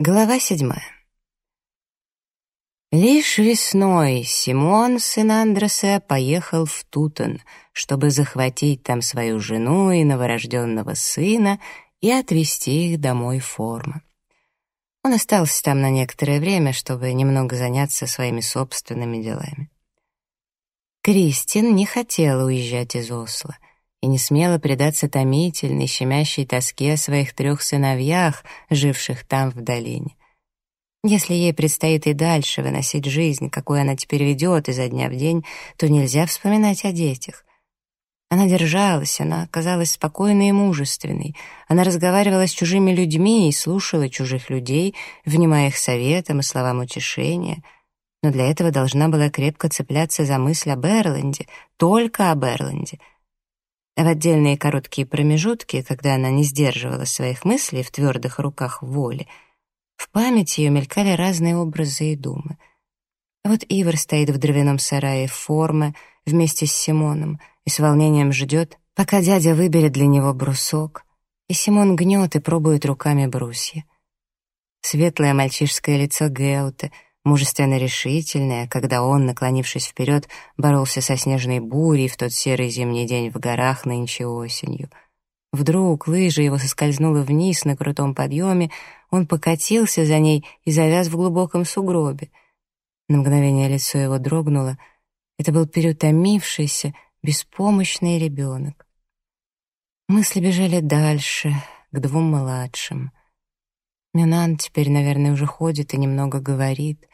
Глава седьмая. Лишь весной Симон, сын Андреса, поехал в Тутен, чтобы захватить там свою жену и новорожденного сына и отвезти их домой в форму. Он остался там на некоторое время, чтобы немного заняться своими собственными делами. Кристин не хотела уезжать из Осло и не смела предаться томительной, щемящей тоске о своих трех сыновьях, живших там в долине. Если ей предстоит и дальше выносить жизнь, какую она теперь ведет изо дня в день, то нельзя вспоминать о детях. Она держалась, она казалась спокойной и мужественной. Она разговаривала с чужими людьми и слушала чужих людей, внимая их советам и словам утешения. Но для этого должна была крепко цепляться за мысль об Эрланде, только об Эрланде — в отдельные короткие промежутки, когда она не сдерживала своих мыслей в твердых руках воли, в памяти ее мелькали разные образы и думы. Вот Ивар стоит в дровяном сарае формы вместе с Симоном и с волнением ждет, пока дядя выберет для него брусок, и Симон гнет и пробует руками брусья. Светлое мальчишское лицо Геута — мужественно решительная, когда он, наклонившись вперед, боролся со снежной бурей в тот серый зимний день в горах нынче осенью. Вдруг лыжа его соскользнула вниз на крутом подъеме, он покатился за ней и завяз в глубоком сугробе. На мгновение лицо его дрогнуло. Это был переутомившийся, беспомощный ребенок. Мысли бежали дальше, к двум младшим. Минан теперь, наверное, уже ходит и немного говорит.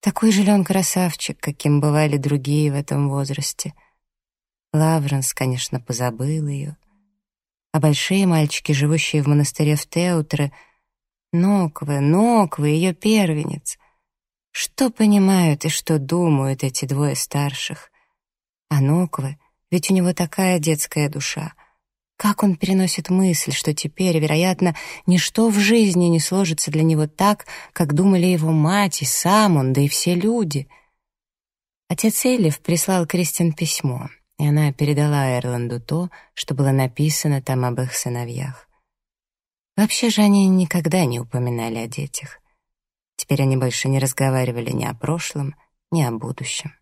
Такой же ли он красавчик, каким бывали другие в этом возрасте? Лавренс, конечно, позабыл ее. А большие мальчики, живущие в монастыре в Теутре, Ноквы, Ноквы, ее первенец. Что понимают и что думают эти двое старших? А Ноквы, ведь у него такая детская душа — как он переносит мысль, что теперь, вероятно, ничто в жизни не сложится для него так, как думали его мать и сам он, да и все люди. Отец Эллиф прислал Кристин письмо, и она передала Эрланду то, что было написано там об их сыновьях. Вообще же они никогда не упоминали о детях. Теперь они больше не разговаривали ни о прошлом, ни о будущем.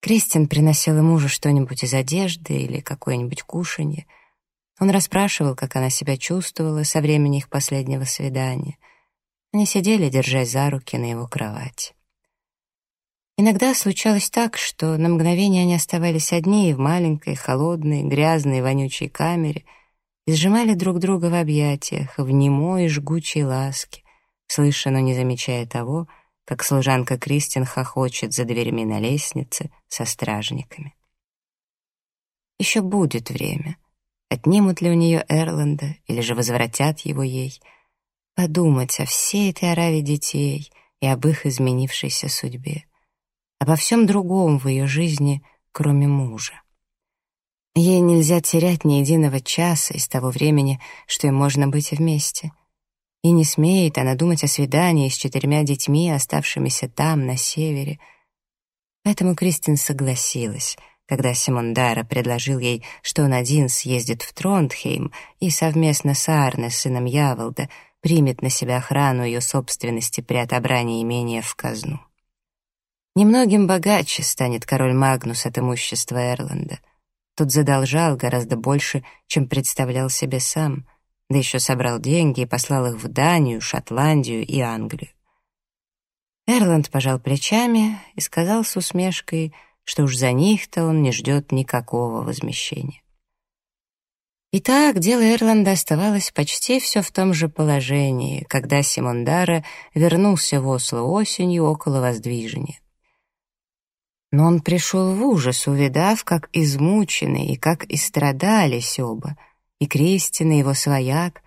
Кристин приносила мужу что-нибудь из одежды или какое-нибудь кушанье. Он расспрашивал, как она себя чувствовала со времени их последнего свидания. Они сидели, держась за руки на его кровати. Иногда случалось так, что на мгновение они оставались одни в маленькой, холодной, грязной, вонючей камере и сжимали друг друга в объятиях, в немой жгучей ласке, слыша, но не замечая того, как служанка Кристин хохочет за дверьми на лестнице со стражниками. Еще будет время. Отнимут ли у нее Эрланда или же возвратят его ей? Подумать о всей этой ораве детей и об их изменившейся судьбе. Обо всем другом в ее жизни, кроме мужа. Ей нельзя терять ни единого часа из того времени, что им можно быть вместе — и не смеет она думать о свидании с четырьмя детьми, оставшимися там, на севере. Поэтому Кристин согласилась, когда Симон Дара предложил ей, что он один съездит в Трондхейм и совместно с Арне, сыном Яволда, примет на себя охрану ее собственности при отобрании имения в казну. Немногим богаче станет король Магнус от имущества Эрланда. Тот задолжал гораздо больше, чем представлял себе сам — да еще собрал деньги и послал их в Данию, Шотландию и Англию. Эрланд пожал плечами и сказал с усмешкой, что уж за них-то он не ждет никакого возмещения. Итак, дело Эрланда оставалось почти все в том же положении, когда Симон Дара вернулся в Осло осенью около воздвижения. Но он пришел в ужас, увидав, как измучены и как истрадались оба — и Кристина, и его свояк.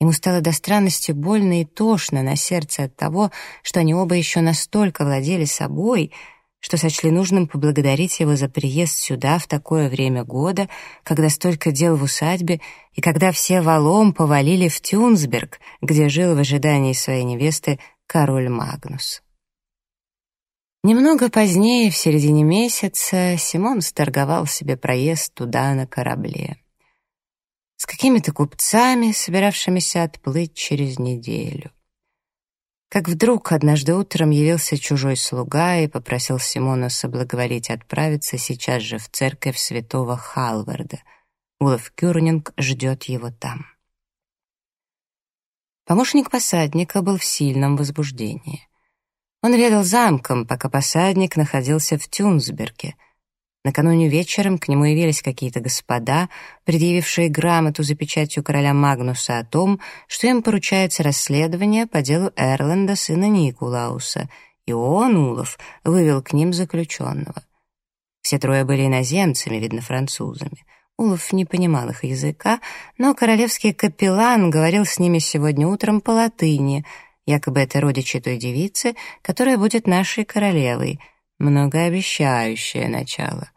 Ему стало до странности больно и тошно на сердце от того, что они оба еще настолько владели собой, что сочли нужным поблагодарить его за приезд сюда в такое время года, когда столько дел в усадьбе и когда все валом повалили в Тюнсберг, где жил в ожидании своей невесты король Магнус. Немного позднее, в середине месяца, Симон сторговал себе проезд туда на корабле. С какими-то купцами, собиравшимися отплыть через неделю. Как вдруг однажды утром явился чужой слуга и попросил Симона соблаговолить отправиться сейчас же в церковь святого Халварда. Улов Кюрнинг ждет его там. Помощник посадника был в сильном возбуждении. Он ведал замком, пока посадник находился в Тюнсберге — Накануне вечером к нему явились какие-то господа, предъявившие грамоту за печатью короля Магнуса о том, что им поручается расследование по делу Эрленда, сына Никулауса, и он, Улов, вывел к ним заключенного. Все трое были иноземцами, видно, французами. Улов не понимал их языка, но королевский капеллан говорил с ними сегодня утром по латыни, якобы это родичи той девицы, которая будет нашей королевой — многообещающее начало.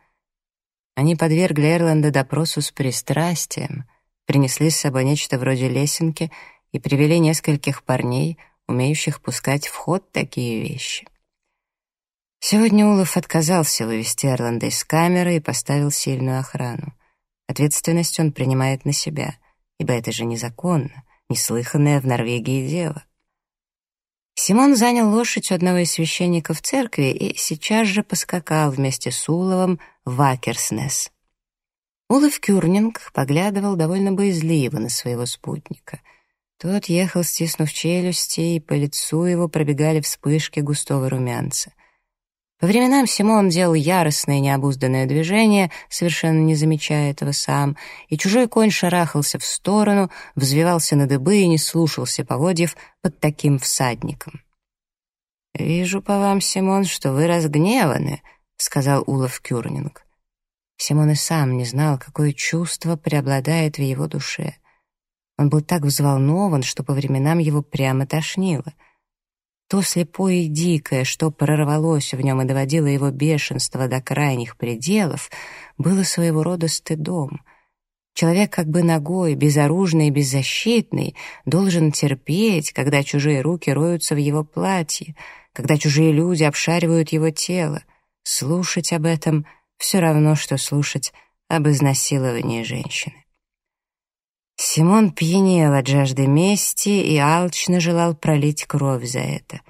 Они подвергли Эрланда допросу с пристрастием, принесли с собой нечто вроде лесенки и привели нескольких парней, умеющих пускать в ход такие вещи. Сегодня Улов отказался вывести Эрланда из камеры и поставил сильную охрану. Ответственность он принимает на себя, ибо это же незаконно, неслыханное в Норвегии дело. Симон занял лошадь у одного из священников церкви и сейчас же поскакал вместе с Уловом в Акерснес. Улов Кюрнинг поглядывал довольно боязливо на своего спутника. Тот ехал, стиснув челюсти, и по лицу его пробегали вспышки густого румянца. Временам Симон делал яростное необузданное движение, совершенно не замечая этого сам, и чужой конь шарахался в сторону, взвивался на дыбы и не слушался поводьев под таким всадником. «Вижу по вам, Симон, что вы разгневаны», — сказал Улов Кюрнинг. Симон и сам не знал, какое чувство преобладает в его душе. Он был так взволнован, что по временам его прямо тошнило — то слепое и дикое, что прорвалось в нем и доводило его бешенство до крайних пределов, было своего рода стыдом. Человек как бы ногой, безоружный и беззащитный, должен терпеть, когда чужие руки роются в его платье, когда чужие люди обшаривают его тело. Слушать об этом все равно, что слушать об изнасиловании женщины. Симон пьянел от жажды мести и алчно желал пролить кровь за это.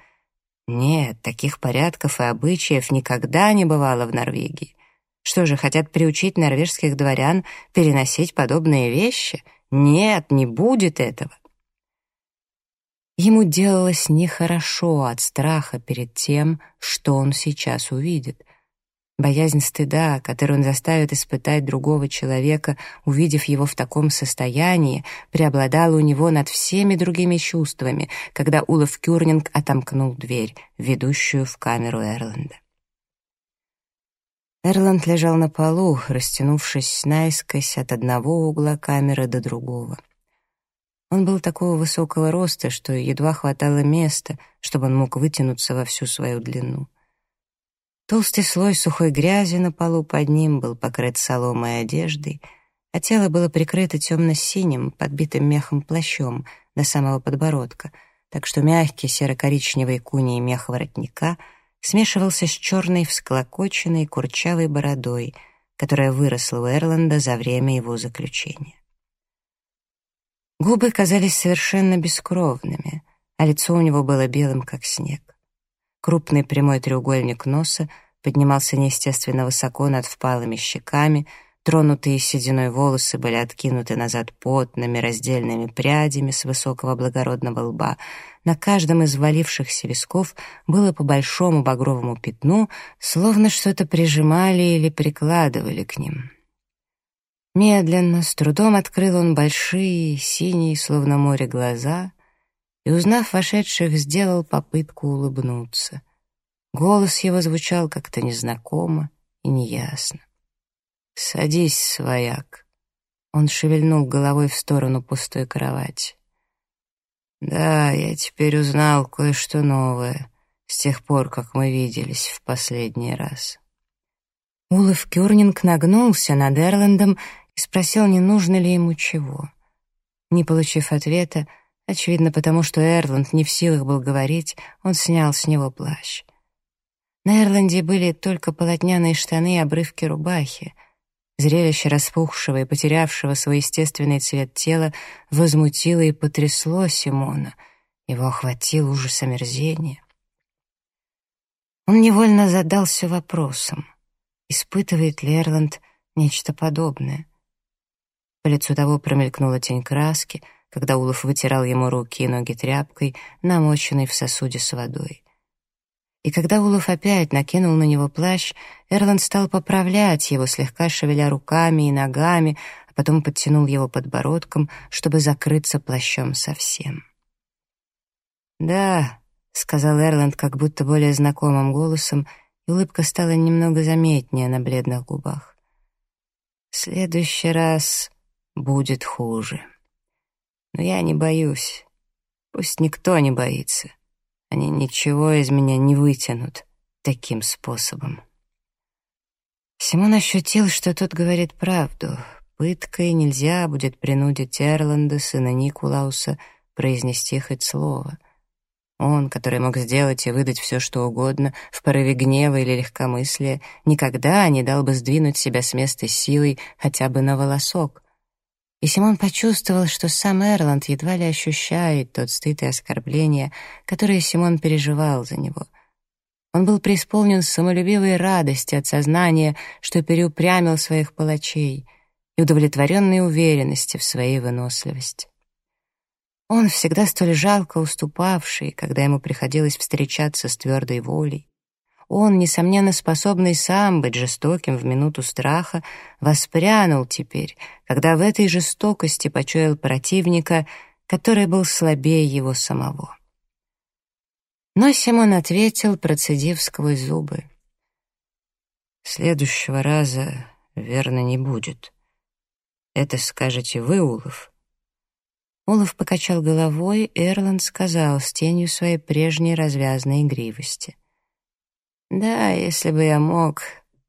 Нет, таких порядков и обычаев никогда не бывало в Норвегии. Что же, хотят приучить норвежских дворян переносить подобные вещи? Нет, не будет этого. Ему делалось нехорошо от страха перед тем, что он сейчас увидит — Боязнь стыда, которую он заставит испытать другого человека, увидев его в таком состоянии, преобладала у него над всеми другими чувствами, когда Улов Кюрнинг отомкнул дверь, ведущую в камеру Эрланда. Эрланд лежал на полу, растянувшись наискось от одного угла камеры до другого. Он был такого высокого роста, что едва хватало места, чтобы он мог вытянуться во всю свою длину. Толстый слой сухой грязи на полу под ним был покрыт соломой и одеждой, а тело было прикрыто темно-синим, подбитым мехом плащом до самого подбородка, так что мягкий серо-коричневый куний мех воротника смешивался с черной всклокоченной курчавой бородой, которая выросла у Эрланда за время его заключения. Губы казались совершенно бескровными, а лицо у него было белым, как снег. Крупный прямой треугольник носа поднимался неестественно высоко над впалыми щеками, тронутые сединой волосы были откинуты назад потными раздельными прядями с высокого благородного лба. На каждом из валившихся висков было по большому багровому пятну, словно что-то прижимали или прикладывали к ним. Медленно, с трудом открыл он большие, синие, словно море, глаза и, узнав вошедших, сделал попытку улыбнуться. Голос его звучал как-то незнакомо и неясно. «Садись, свояк». Он шевельнул головой в сторону пустой кровати. «Да, я теперь узнал кое-что новое с тех пор, как мы виделись в последний раз». Улов Кюрнинг нагнулся над Эрландом и спросил, не нужно ли ему чего. Не получив ответа, Очевидно, потому что Эрланд не в силах был говорить, он снял с него плащ. На Эрланде были только полотняные штаны и обрывки рубахи. Зрелище распухшего и потерявшего свой естественный цвет тела возмутило и потрясло Симона. Его охватил ужас омерзения. Он невольно задался вопросом, испытывает ли Эрланд нечто подобное. По лицу того промелькнула тень краски, когда Улов вытирал ему руки и ноги тряпкой, намоченной в сосуде с водой. И когда Улов опять накинул на него плащ, Эрланд стал поправлять его, слегка шевеля руками и ногами, а потом подтянул его подбородком, чтобы закрыться плащом совсем. «Да», — сказал Эрланд как будто более знакомым голосом, и улыбка стала немного заметнее на бледных губах. «В следующий раз будет хуже. Но я не боюсь. Пусть никто не боится». Они ничего из меня не вытянут таким способом. Симон ощутил, что тот говорит правду. Пыткой нельзя будет принудить Эрланда, сына Никулауса, произнести хоть слово. Он, который мог сделать и выдать все, что угодно, в порыве гнева или легкомыслия, никогда не дал бы сдвинуть себя с места силой хотя бы на волосок и Симон почувствовал, что сам Эрланд едва ли ощущает тот стыд и оскорбления, которые Симон переживал за него. Он был преисполнен самолюбивой радости от сознания, что переупрямил своих палачей, и удовлетворенной уверенности в своей выносливости. Он, всегда столь жалко уступавший, когда ему приходилось встречаться с твердой волей, он, несомненно способный сам быть жестоким в минуту страха, воспрянул теперь, когда в этой жестокости почуял противника, который был слабее его самого. Но Симон ответил, процедив сквозь зубы. «Следующего раза, верно, не будет. Это скажете вы, Улов?» Улов покачал головой, Эрланд сказал с тенью своей прежней развязной игривости — да, если бы я мог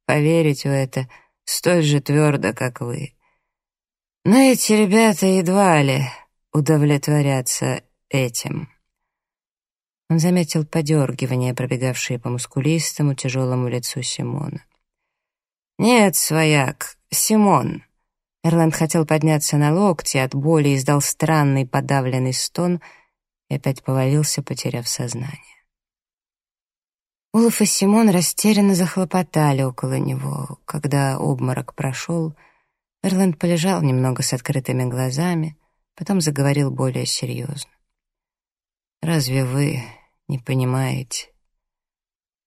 поверить в это столь же твердо, как вы. Но эти ребята едва ли удовлетворятся этим. Он заметил подергивание, пробегавшее по мускулистому тяжелому лицу Симона. «Нет, свояк, Симон!» Эрланд хотел подняться на локти, от боли издал странный подавленный стон и опять повалился, потеряв сознание. Улов и Симон растерянно захлопотали около него. Когда обморок прошел, Эрланд полежал немного с открытыми глазами, потом заговорил более серьезно. «Разве вы не понимаете?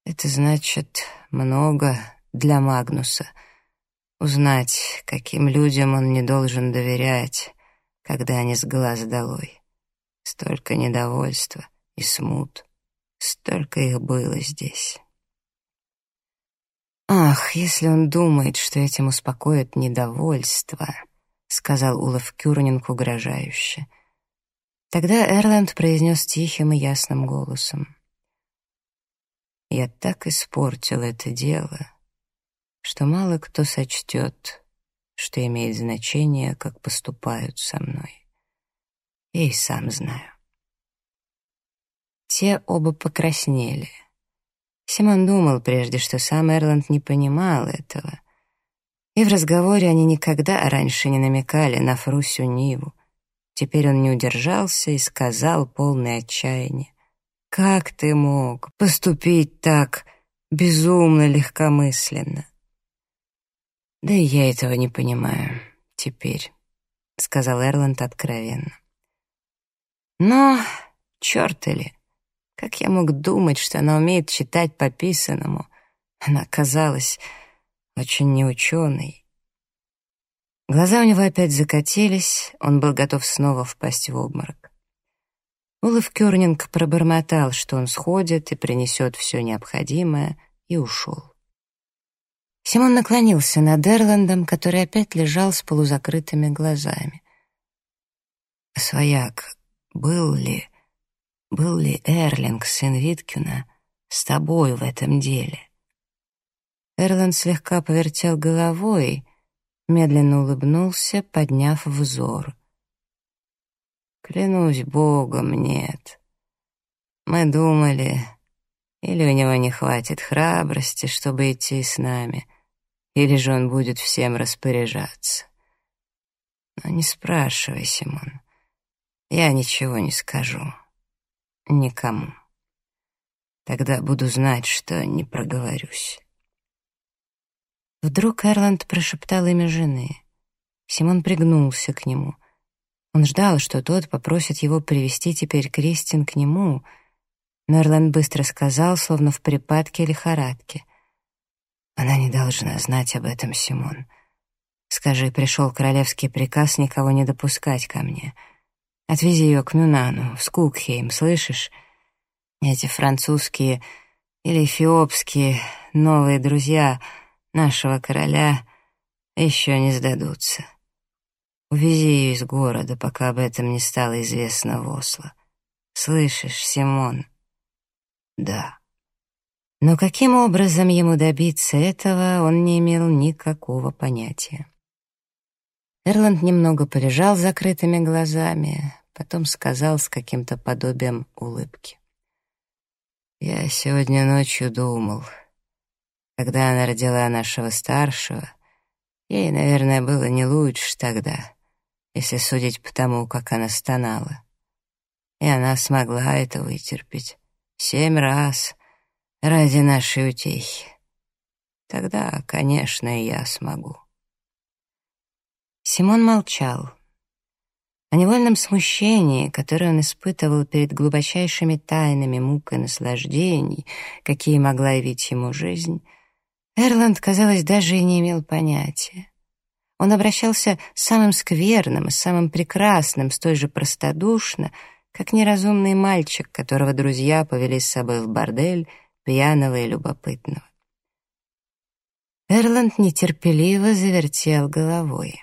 Это значит много для Магнуса. Узнать, каким людям он не должен доверять, когда они с глаз долой. Столько недовольства и смут». Столько их было здесь. «Ах, если он думает, что этим успокоит недовольство», — сказал Улов Кюрнинг угрожающе. Тогда Эрланд произнес тихим и ясным голосом. «Я так испортил это дело, что мало кто сочтет, что имеет значение, как поступают со мной. Я и сам знаю. Те оба покраснели. Симон думал прежде, что сам Эрланд не понимал этого. И в разговоре они никогда раньше не намекали на Фрусю Ниву. Теперь он не удержался и сказал полное отчаяние. «Как ты мог поступить так безумно легкомысленно?» «Да и я этого не понимаю теперь», — сказал Эрланд откровенно. «Но, черт ли, как я мог думать, что она умеет читать по писанному? Она казалась очень неученой. Глаза у него опять закатились, он был готов снова впасть в обморок. Улов Кёрнинг пробормотал, что он сходит и принесет все необходимое, и ушел. Симон наклонился над Эрландом, который опять лежал с полузакрытыми глазами. «Свояк, был ли...» был ли Эрлинг, сын Виткина, с тобой в этом деле?» Эрланд слегка повертел головой, медленно улыбнулся, подняв взор. «Клянусь Богом, нет. Мы думали, или у него не хватит храбрости, чтобы идти с нами, или же он будет всем распоряжаться. Но не спрашивай, Симон. Я ничего не скажу. Никому. Тогда буду знать, что не проговорюсь. Вдруг Эрланд прошептал имя жены. Симон пригнулся к нему. Он ждал, что тот попросит его привести теперь Кристин к нему, но Эрланд быстро сказал, словно в припадке лихорадки. «Она не должна знать об этом, Симон. Скажи, пришел королевский приказ никого не допускать ко мне. Отвези ее к Мюнану, в Скукхейм, слышишь? Эти французские или эфиопские новые друзья нашего короля еще не сдадутся. Увези ее из города, пока об этом не стало известно в Осло. Слышишь, Симон? Да. Но каким образом ему добиться этого, он не имел никакого понятия. Эрланд немного полежал с закрытыми глазами, потом сказал с каким-то подобием улыбки. «Я сегодня ночью думал, когда она родила нашего старшего, ей, наверное, было не лучше тогда, если судить по тому, как она стонала. И она смогла это вытерпеть семь раз ради нашей утехи. Тогда, конечно, и я смогу». Симон молчал. О невольном смущении, которое он испытывал перед глубочайшими тайнами мук и наслаждений, какие могла явить ему жизнь, Эрланд, казалось, даже и не имел понятия. Он обращался с самым скверным и самым прекрасным, столь же простодушно, как неразумный мальчик, которого друзья повели с собой в бордель, пьяного и любопытного. Эрланд нетерпеливо завертел головой.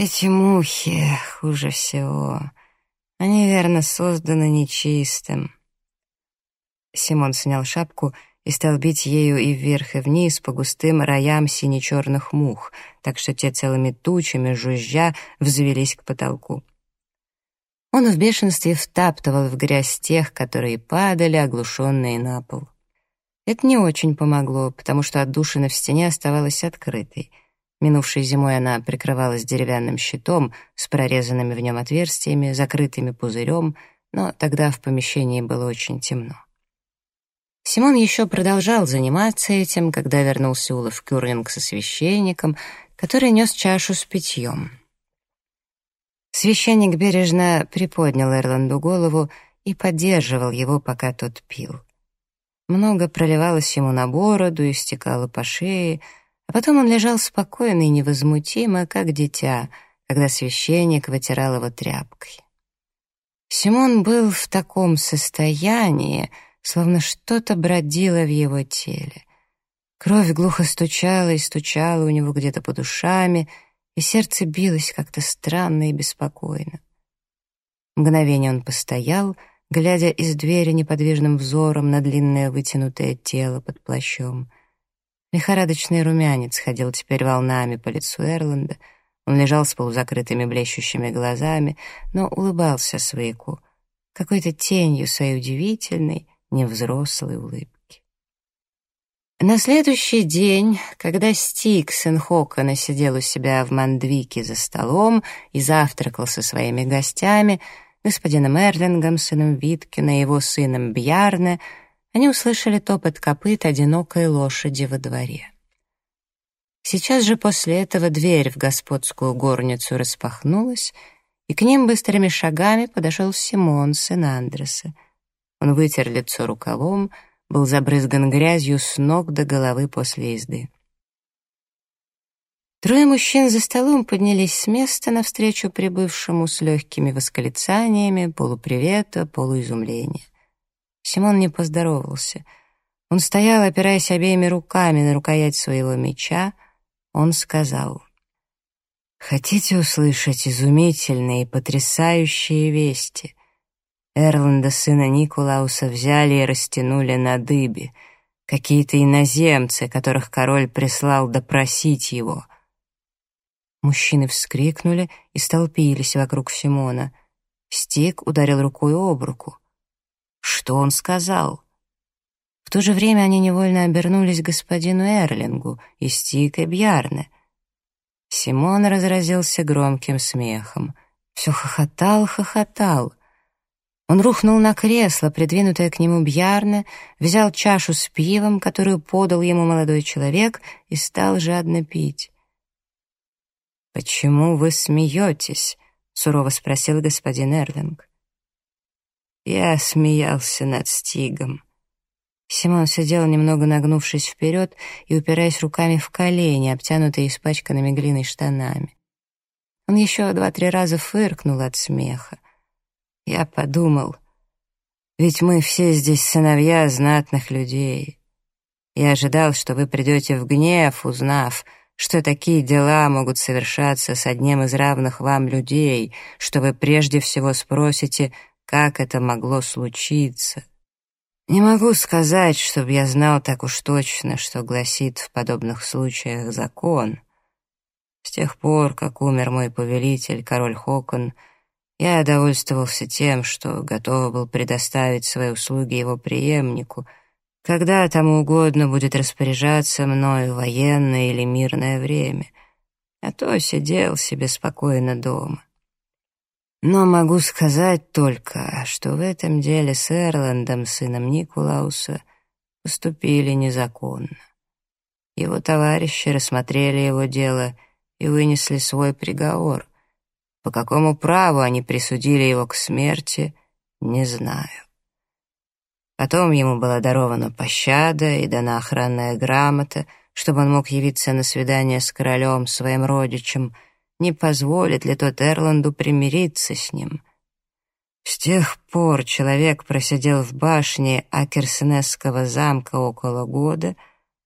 Эти мухи хуже всего. Они, верно, созданы нечистым. Симон снял шапку и стал бить ею и вверх, и вниз по густым роям сине-черных мух, так что те целыми тучами, жужжа, взвелись к потолку. Он в бешенстве втаптывал в грязь тех, которые падали, оглушенные на пол. Это не очень помогло, потому что отдушина в стене оставалась открытой — Минувшей зимой она прикрывалась деревянным щитом с прорезанными в нем отверстиями, закрытыми пузырем, но тогда в помещении было очень темно. Симон еще продолжал заниматься этим, когда вернулся Улов Кюрлинг со священником, который нес чашу с питьем. Священник бережно приподнял Эрланду голову и поддерживал его, пока тот пил. Много проливалось ему на бороду и стекало по шее — а потом он лежал спокойно и невозмутимо, как дитя, когда священник вытирал его тряпкой. Симон был в таком состоянии, словно что-то бродило в его теле. Кровь глухо стучала и стучала у него где-то под ушами, и сердце билось как-то странно и беспокойно. Мгновение он постоял, глядя из двери неподвижным взором на длинное вытянутое тело под плащом. Лихорадочный румянец ходил теперь волнами по лицу Эрланда. Он лежал с полузакрытыми блещущими глазами, но улыбался свояку, какой-то тенью своей удивительной, невзрослой улыбки. На следующий день, когда Стик, сын Хокона, сидел у себя в Мандвике за столом и завтракал со своими гостями, господином Эрлингом, сыном Виткина и его сыном Бьярне — они услышали топот копыт одинокой лошади во дворе. Сейчас же после этого дверь в господскую горницу распахнулась, и к ним быстрыми шагами подошел Симон, сын Андреса. Он вытер лицо рукавом, был забрызган грязью с ног до головы после езды. Трое мужчин за столом поднялись с места навстречу прибывшему с легкими восклицаниями, полупривета, полуизумления. Симон не поздоровался. Он стоял, опираясь обеими руками на рукоять своего меча. Он сказал, «Хотите услышать изумительные и потрясающие вести?» Эрланда, сына Никулауса, взяли и растянули на дыбе. Какие-то иноземцы, которых король прислал допросить его. Мужчины вскрикнули и столпились вокруг Симона. Стик ударил рукой об руку. Что он сказал? В то же время они невольно обернулись к господину Эрлингу и Стик и Бьярне. Симон разразился громким смехом. Все хохотал, хохотал. Он рухнул на кресло, придвинутое к нему Бьярне, взял чашу с пивом, которую подал ему молодой человек, и стал жадно пить. «Почему вы смеетесь?» — сурово спросил господин Эрлинг. Я смеялся над Стигом. Симон сидел, немного нагнувшись вперед и упираясь руками в колени, обтянутые испачканными глиной штанами. Он еще два-три раза фыркнул от смеха. Я подумал, ведь мы все здесь сыновья знатных людей. Я ожидал, что вы придете в гнев, узнав, что такие дела могут совершаться с одним из равных вам людей, что вы прежде всего спросите, как это могло случиться. Не могу сказать, чтобы я знал так уж точно, что гласит в подобных случаях закон. С тех пор, как умер мой повелитель, король Хокон, я довольствовался тем, что готов был предоставить свои услуги его преемнику, когда тому угодно будет распоряжаться мною военное или мирное время, а то сидел себе спокойно дома. Но могу сказать только, что в этом деле с Эрландом, сыном Никулауса, поступили незаконно. Его товарищи рассмотрели его дело и вынесли свой приговор, по какому праву они присудили его к смерти, не знаю. Потом ему была дарована пощада и дана охранная грамота, чтобы он мог явиться на свидание с королем, своим родичем, не позволит ли тот Эрланду примириться с ним. С тех пор человек просидел в башне Акерсенесского замка около года,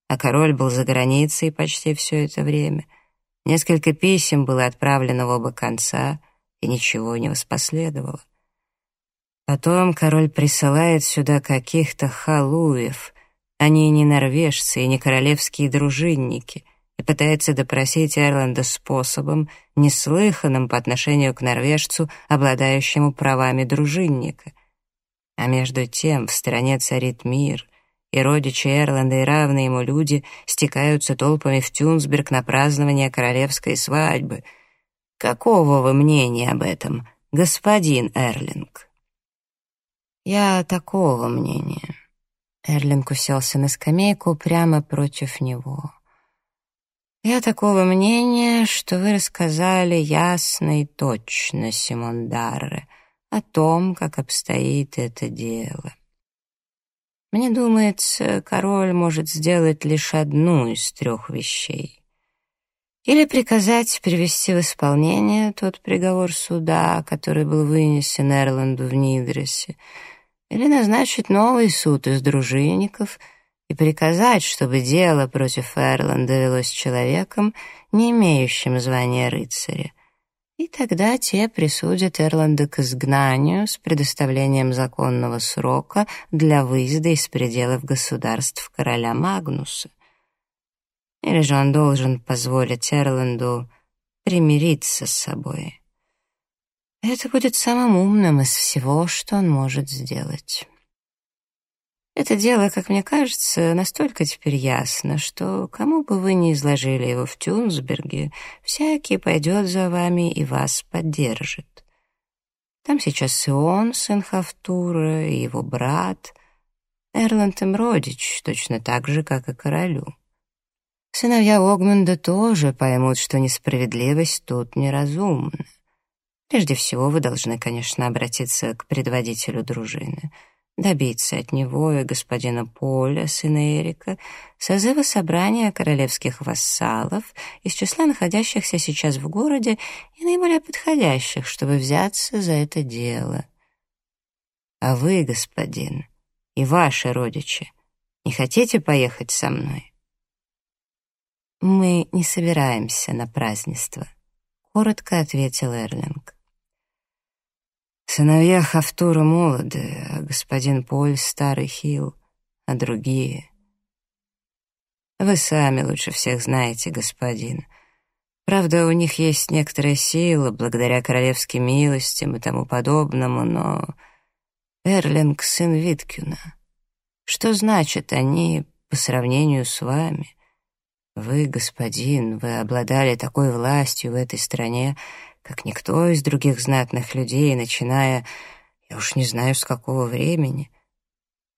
а король был за границей почти все это время — Несколько писем было отправлено в оба конца, и ничего не воспоследовало. Потом король присылает сюда каких-то халуев, они не норвежцы и не королевские дружинники, и пытается допросить Эрланда способом, неслыханным по отношению к норвежцу, обладающему правами дружинника. А между тем в стране царит мир, и родичи Эрланда и равные ему люди стекаются толпами в Тюнсберг на празднование королевской свадьбы. Какого вы мнения об этом, господин Эрлинг? Я такого мнения. Эрлинг уселся на скамейку прямо против него. Я такого мнения, что вы рассказали ясно и точно, Симон Дарре, о том, как обстоит это дело. Мне думается, король может сделать лишь одну из трех вещей. Или приказать привести в исполнение тот приговор суда, который был вынесен Эрланду в Нидресе, или назначить новый суд из дружинников и приказать, чтобы дело против Эрланда велось человеком, не имеющим звания рыцаря, и тогда те присудят Эрланда к изгнанию с предоставлением законного срока для выезда из пределов государств короля Магнуса. Или же он должен позволить Эрланду примириться с собой. Это будет самым умным из всего, что он может сделать. Это дело, как мне кажется, настолько теперь ясно, что кому бы вы ни изложили его в Тюнсберге, всякий пойдет за вами и вас поддержит. Там сейчас и он, сын Хафтура, и его брат. Эрланд им точно так же, как и королю. Сыновья Огмунда тоже поймут, что несправедливость тут неразумна. Прежде всего, вы должны, конечно, обратиться к предводителю дружины — добиться от него и господина Поля, сына Эрика, созыва собрания королевских вассалов из числа находящихся сейчас в городе и наиболее подходящих, чтобы взяться за это дело. А вы, господин, и ваши родичи, не хотите поехать со мной? Мы не собираемся на празднество, коротко ответил Эрлинг. Сыновья Хафтура молоды, а господин Поль — старый хил, а другие... Вы сами лучше всех знаете, господин. Правда, у них есть некоторая сила, благодаря королевским милостям и тому подобному, но... Эрлинг — сын Виткюна. Что значит они по сравнению с вами? Вы, господин, вы обладали такой властью в этой стране, как никто из других знатных людей, начиная, я уж не знаю, с какого времени.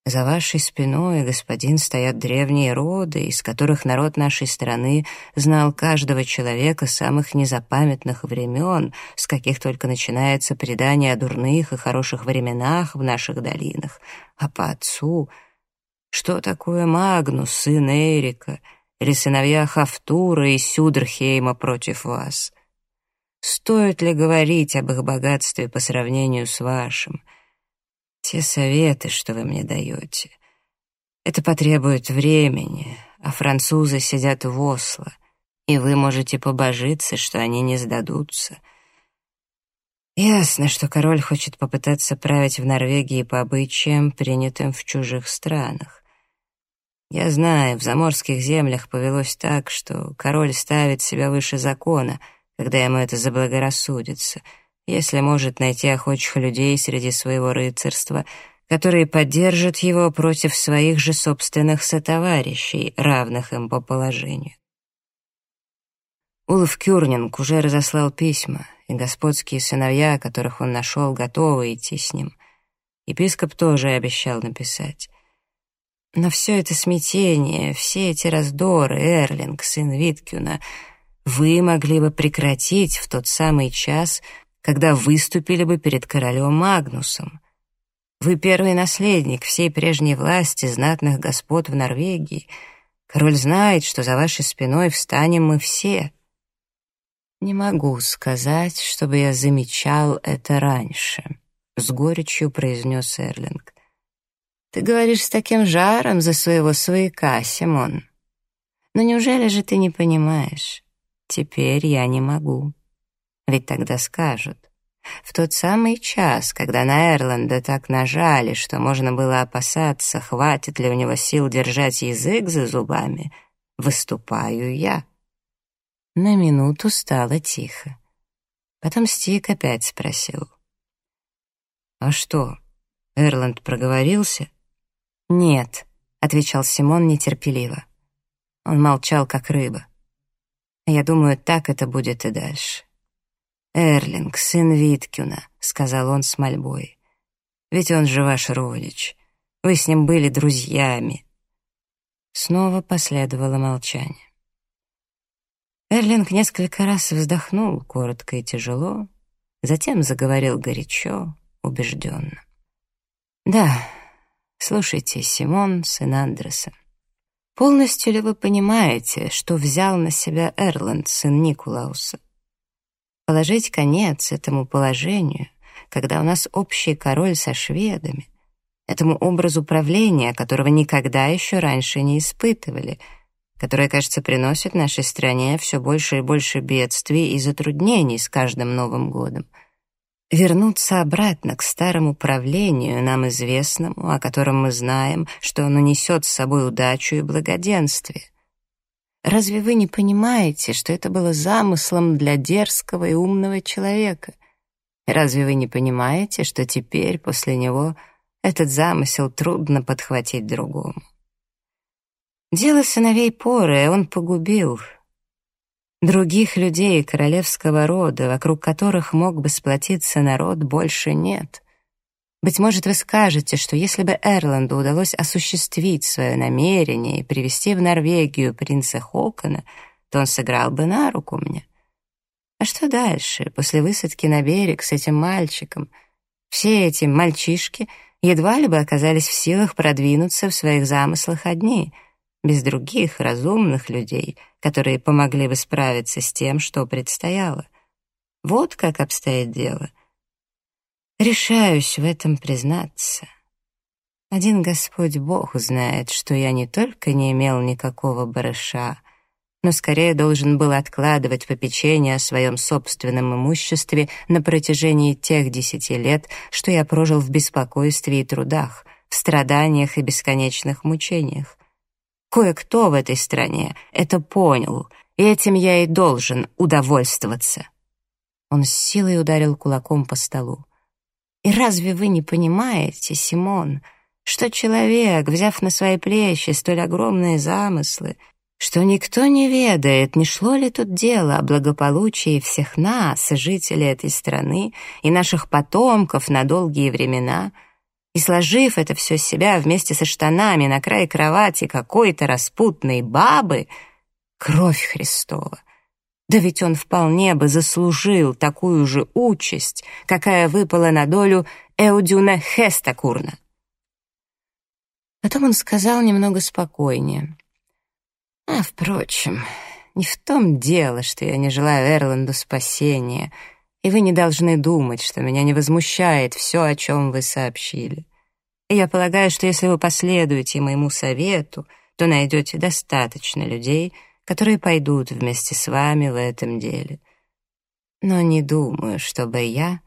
За вашей спиной, господин, стоят древние роды, из которых народ нашей страны знал каждого человека самых незапамятных времен, с каких только начинается предание о дурных и хороших временах в наших долинах. А по отцу... Что такое Магнус, сын Эрика, или сыновья Хафтура и Сюдрхейма против вас? Стоит ли говорить об их богатстве по сравнению с вашим — те советы, что вы мне даете. Это потребует времени, а французы сидят в Осло, и вы можете побожиться, что они не сдадутся. Ясно, что король хочет попытаться править в Норвегии по обычаям, принятым в чужих странах. Я знаю, в заморских землях повелось так, что король ставит себя выше закона, когда ему это заблагорассудится — если может найти охочих людей среди своего рыцарства, которые поддержат его против своих же собственных сотоварищей, равных им по положению. Улов Кюрнинг уже разослал письма, и господские сыновья, которых он нашел, готовы идти с ним. Епископ тоже обещал написать. Но все это смятение, все эти раздоры, Эрлинг, сын Виткюна, вы могли бы прекратить в тот самый час, когда выступили бы перед королем Магнусом. Вы первый наследник всей прежней власти знатных господ в Норвегии. Король знает, что за вашей спиной встанем мы все. Не могу сказать, чтобы я замечал это раньше, — с горечью произнес Эрлинг. Ты говоришь с таким жаром за своего свояка, Симон. Но неужели же ты не понимаешь? Теперь я не могу. Ведь тогда скажут. В тот самый час, когда на Эрланда так нажали, что можно было опасаться, хватит ли у него сил держать язык за зубами, выступаю я. На минуту стало тихо. Потом Стик опять спросил. «А что, Эрланд проговорился?» «Нет», — отвечал Симон нетерпеливо. Он молчал, как рыба. «Я думаю, так это будет и дальше». «Эрлинг, сын Виткюна», — сказал он с мольбой. «Ведь он же ваш родич. Вы с ним были друзьями». Снова последовало молчание. Эрлинг несколько раз вздохнул, коротко и тяжело, затем заговорил горячо, убежденно. «Да, слушайте, Симон, сын Андреса, полностью ли вы понимаете, что взял на себя Эрланд, сын Никулауса? Положить конец этому положению, когда у нас общий король со шведами, этому образу правления, которого никогда еще раньше не испытывали, которое, кажется, приносит нашей стране все больше и больше бедствий и затруднений с каждым Новым годом. Вернуться обратно к старому правлению, нам известному, о котором мы знаем, что оно несет с собой удачу и благоденствие. Разве вы не понимаете, что это было замыслом для дерзкого и умного человека? Разве вы не понимаете, что теперь, после него, этот замысел трудно подхватить другому? Дело сыновей Поры он погубил. Других людей королевского рода, вокруг которых мог бы сплотиться народ, больше нет. Быть может, вы скажете, что если бы Эрланду удалось осуществить свое намерение и привести в Норвегию принца Хокона, то он сыграл бы на руку мне. А что дальше, после высадки на берег с этим мальчиком? Все эти мальчишки едва ли бы оказались в силах продвинуться в своих замыслах одни, без других разумных людей, которые помогли бы справиться с тем, что предстояло. Вот как обстоит дело — Решаюсь в этом признаться. Один Господь Бог знает, что я не только не имел никакого барыша, но скорее должен был откладывать попечение о своем собственном имуществе на протяжении тех десяти лет, что я прожил в беспокойстве и трудах, в страданиях и бесконечных мучениях. Кое-кто в этой стране это понял, и этим я и должен удовольствоваться. Он с силой ударил кулаком по столу. И разве вы не понимаете, Симон, что человек, взяв на свои плечи столь огромные замыслы, что никто не ведает, не шло ли тут дело о благополучии всех нас, жителей этой страны, и наших потомков на долгие времена, и сложив это все себя вместе со штанами на край кровати какой-то распутной бабы, кровь Христова. Да ведь он вполне бы заслужил такую же участь, какая выпала на долю Эудюна Хестакурна. Потом он сказал немного спокойнее. «А, впрочем, не в том дело, что я не желаю Эрланду спасения, и вы не должны думать, что меня не возмущает все, о чем вы сообщили. И я полагаю, что если вы последуете моему совету, то найдете достаточно людей, которые пойдут вместе с вами в этом деле. Но не думаю, чтобы я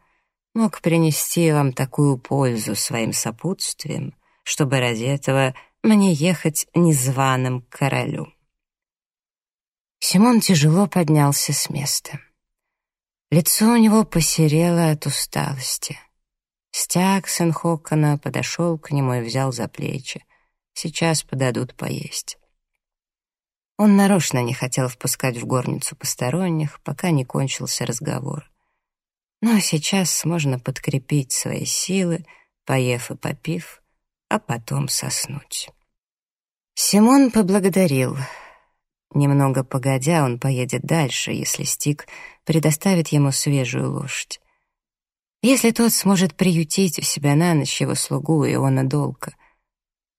мог принести вам такую пользу своим сопутствием, чтобы ради этого мне ехать незваным к королю. Симон тяжело поднялся с места. Лицо у него посерело от усталости. Стяг Сенхокона подошел к нему и взял за плечи. Сейчас подадут поесть. Он нарочно не хотел впускать в горницу посторонних, пока не кончился разговор. Но сейчас можно подкрепить свои силы, поев и попив, а потом соснуть. Симон поблагодарил. Немного погодя, он поедет дальше, если Стик предоставит ему свежую лошадь. Если тот сможет приютить у себя на ночь его слугу и Иона Долка.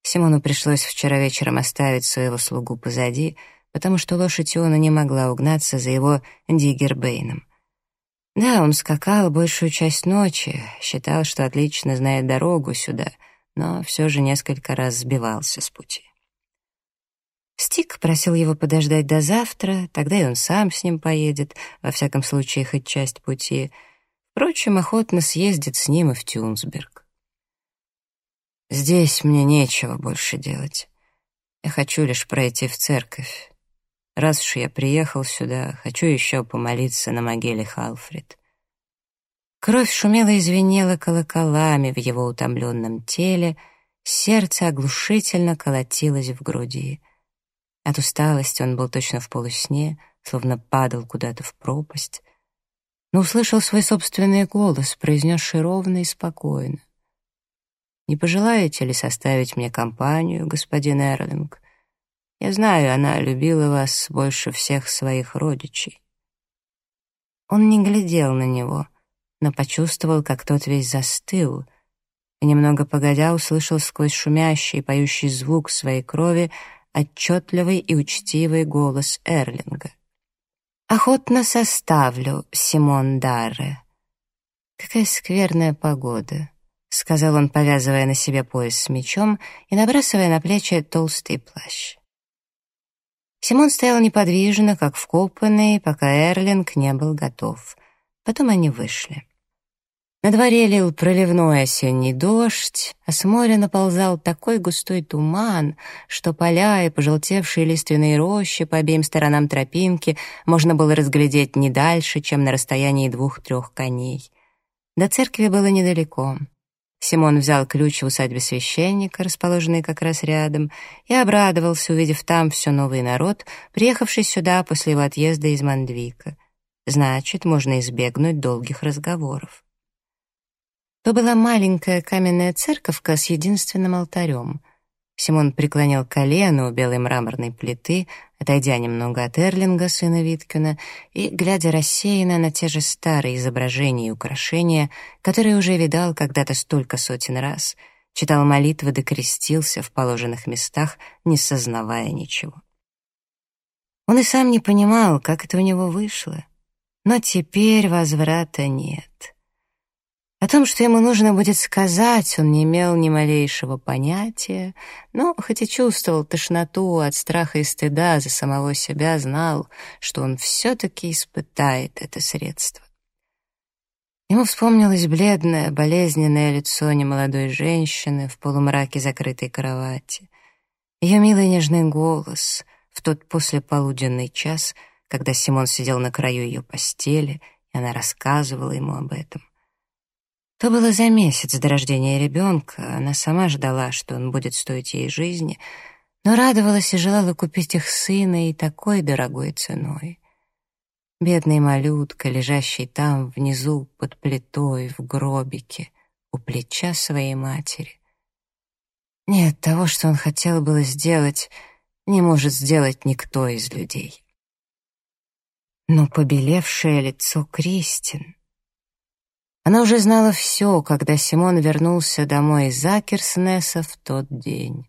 Симону пришлось вчера вечером оставить своего слугу позади, потому что лошадь Иона не могла угнаться за его Диггербейном. Да, он скакал большую часть ночи, считал, что отлично знает дорогу сюда — но все же несколько раз сбивался с пути. Стик просил его подождать до завтра, тогда и он сам с ним поедет, во всяком случае, хоть часть пути. Впрочем, охотно съездит с ним и в Тюнсберг. «Здесь мне нечего больше делать. Я хочу лишь пройти в церковь. Раз уж я приехал сюда, хочу еще помолиться на могиле Халфрид. Кровь шумела и звенела колоколами в его утомленном теле, сердце оглушительно колотилось в груди. От усталости он был точно в полусне, словно падал куда-то в пропасть, но услышал свой собственный голос, произнесший ровно и спокойно. «Не пожелаете ли составить мне компанию, господин Эрлинг? Я знаю, она любила вас больше всех своих родичей». Он не глядел на него — но почувствовал, как тот весь застыл, и немного погодя услышал сквозь шумящий и поющий звук своей крови отчетливый и учтивый голос Эрлинга. «Охотно составлю, Симон Дарре». «Какая скверная погода», — сказал он, повязывая на себе пояс с мечом и набрасывая на плечи толстый плащ. Симон стоял неподвижно, как вкопанный, пока Эрлинг не был готов. Потом они вышли. На дворе лил проливной осенний дождь, а с моря наползал такой густой туман, что поля и пожелтевшие лиственные рощи по обеим сторонам тропинки можно было разглядеть не дальше, чем на расстоянии двух-трех коней. До церкви было недалеко. Симон взял ключ в усадьбе священника, расположенной как раз рядом, и обрадовался, увидев там все новый народ, приехавший сюда после его отъезда из Мандвика. Значит, можно избегнуть долгих разговоров. То была маленькая каменная церковка с единственным алтарем. Симон преклонил колено у белой мраморной плиты, отойдя немного от Эрлинга, сына Виткина, и, глядя рассеянно на те же старые изображения и украшения, которые уже видал когда-то столько сотен раз, читал молитвы да крестился в положенных местах, не сознавая ничего. Он и сам не понимал, как это у него вышло. Но теперь возврата нет. О том, что ему нужно будет сказать, он не имел ни малейшего понятия, но, хоть и чувствовал тошноту от страха и стыда за самого себя, знал, что он все-таки испытает это средство. Ему вспомнилось бледное, болезненное лицо немолодой женщины в полумраке закрытой кровати, ее милый нежный голос в тот послеполуденный час, когда Симон сидел на краю ее постели, и она рассказывала ему об этом. То было за месяц до рождения ребенка, она сама ждала, что он будет стоить ей жизни, но радовалась и желала купить их сына и такой дорогой ценой. Бедный малютка, лежащий там, внизу, под плитой, в гробике, у плеча своей матери. Нет, того, что он хотел было сделать, не может сделать никто из людей. Но побелевшее лицо Кристин... Она уже знала все, когда Симон вернулся домой из Акерснеса в тот день.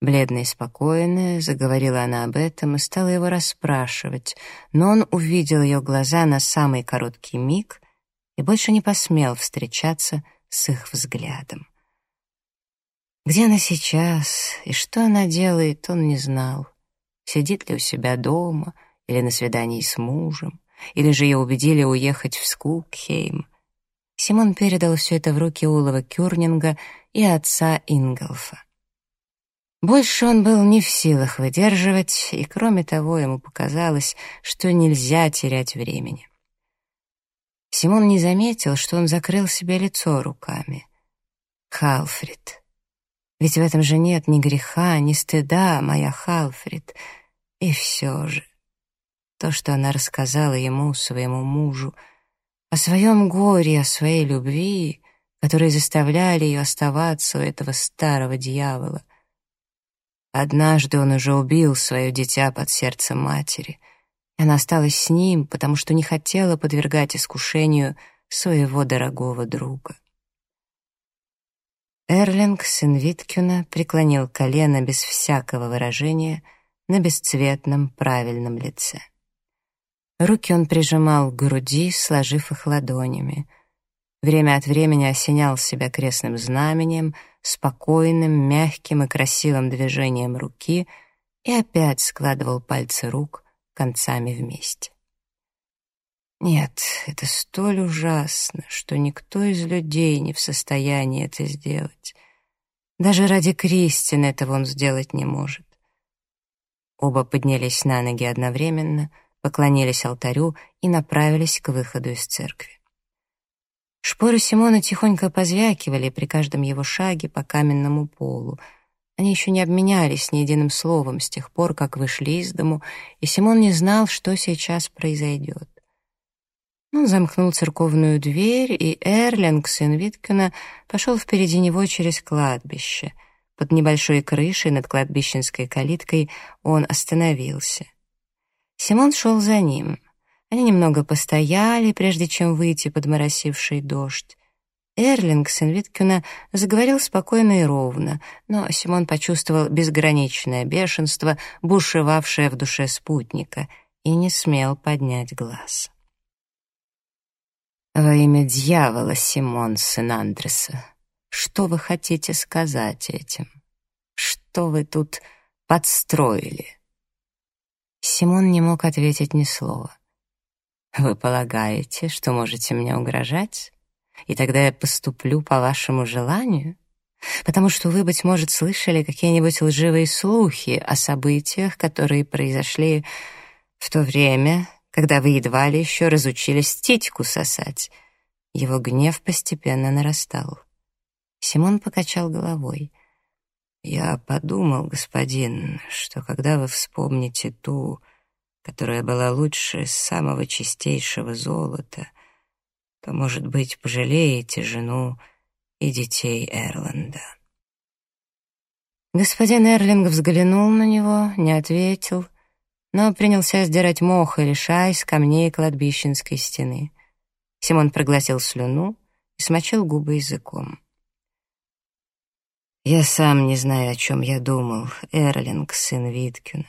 Бледная и спокойная, заговорила она об этом и стала его расспрашивать, но он увидел ее глаза на самый короткий миг и больше не посмел встречаться с их взглядом. Где она сейчас и что она делает, он не знал. Сидит ли у себя дома или на свидании с мужем, или же ее убедили уехать в Скулкхейм. Симон передал все это в руки Улова Кюрнинга и отца Инголфа. Больше он был не в силах выдерживать, и кроме того, ему показалось, что нельзя терять времени. Симон не заметил, что он закрыл себе лицо руками. Халфрид. Ведь в этом же нет ни греха, ни стыда, моя Халфрид. И все же, то, что она рассказала ему, своему мужу, о своем горе, о своей любви, которые заставляли ее оставаться у этого старого дьявола. Однажды он уже убил свое дитя под сердцем матери, и она осталась с ним, потому что не хотела подвергать искушению своего дорогого друга. Эрлинг, сын Виткюна, преклонил колено без всякого выражения на бесцветном правильном лице. Руки он прижимал к груди, сложив их ладонями. Время от времени осенял себя крестным знаменем, спокойным, мягким и красивым движением руки и опять складывал пальцы рук концами вместе. Нет, это столь ужасно, что никто из людей не в состоянии это сделать. Даже ради Кристин этого он сделать не может. Оба поднялись на ноги одновременно, поклонились алтарю и направились к выходу из церкви. Шпоры Симона тихонько позвякивали при каждом его шаге по каменному полу. Они еще не обменялись ни единым словом с тех пор, как вышли из дому, и Симон не знал, что сейчас произойдет. Он замкнул церковную дверь, и Эрлинг, сын Виткина, пошел впереди него через кладбище. Под небольшой крышей над кладбищенской калиткой он остановился. Симон шел за ним. Они немного постояли, прежде чем выйти под моросивший дождь. Эрлинг, сын Виткина, заговорил спокойно и ровно, но Симон почувствовал безграничное бешенство, бушевавшее в душе спутника, и не смел поднять глаз. «Во имя дьявола, Симон, сын Андреса, что вы хотите сказать этим? Что вы тут подстроили?» Симон не мог ответить ни слова. «Вы полагаете, что можете мне угрожать? И тогда я поступлю по вашему желанию? Потому что вы, быть может, слышали какие-нибудь лживые слухи о событиях, которые произошли в то время, когда вы едва ли еще разучились титьку сосать. Его гнев постепенно нарастал. Симон покачал головой. «Я подумал, господин, что когда вы вспомните ту, которая была лучше самого чистейшего золота, то, может быть, пожалеете жену и детей Эрланда». Господин Эрлинг взглянул на него, не ответил, но принялся сдирать мох или шай с камней кладбищенской стены. Симон проглотил слюну и смочил губы языком. «Я сам не знаю, о чем я думал, Эрлинг, сын Виткина.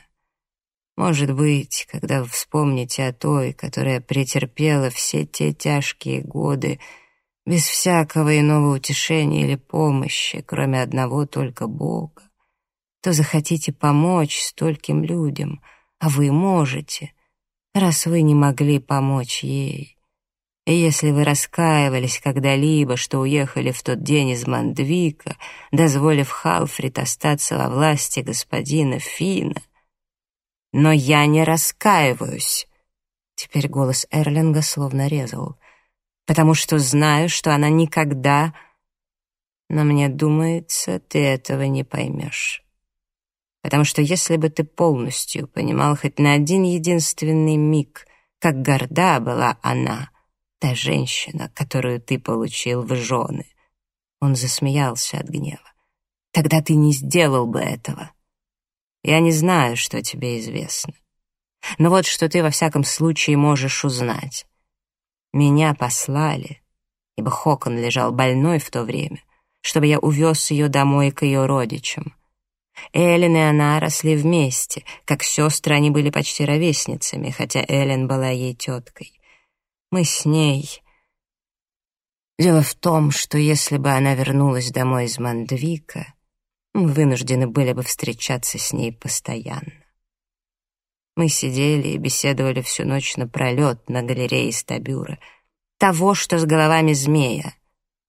Может быть, когда вы вспомните о той, которая претерпела все те тяжкие годы, без всякого иного утешения или помощи, кроме одного только Бога, то захотите помочь стольким людям — а вы можете, раз вы не могли помочь ей. Если вы раскаивались когда-либо, что уехали в тот день из Мандвика, дозволив Халфрид остаться во власти господина Фина. Но я не раскаиваюсь. Теперь голос Эрлинга словно резал. потому что знаю, что она никогда... Но мне думается, ты этого не поймешь. Потому что если бы ты полностью понимал хоть на один единственный миг, как горда была она, та женщина, которую ты получил в жены. Он засмеялся от гнева. Тогда ты не сделал бы этого. Я не знаю, что тебе известно. Но вот что ты во всяком случае можешь узнать. Меня послали, ибо Хокон лежал больной в то время, чтобы я увез ее домой к ее родичам. Эллен и она росли вместе, как сестры они были почти ровесницами, хотя Эллен была ей теткой. Мы с ней... Дело в том, что если бы она вернулась домой из Мандвика, мы вынуждены были бы встречаться с ней постоянно. Мы сидели и беседовали всю ночь напролет на галерее Стабюра. Того, что с головами змея.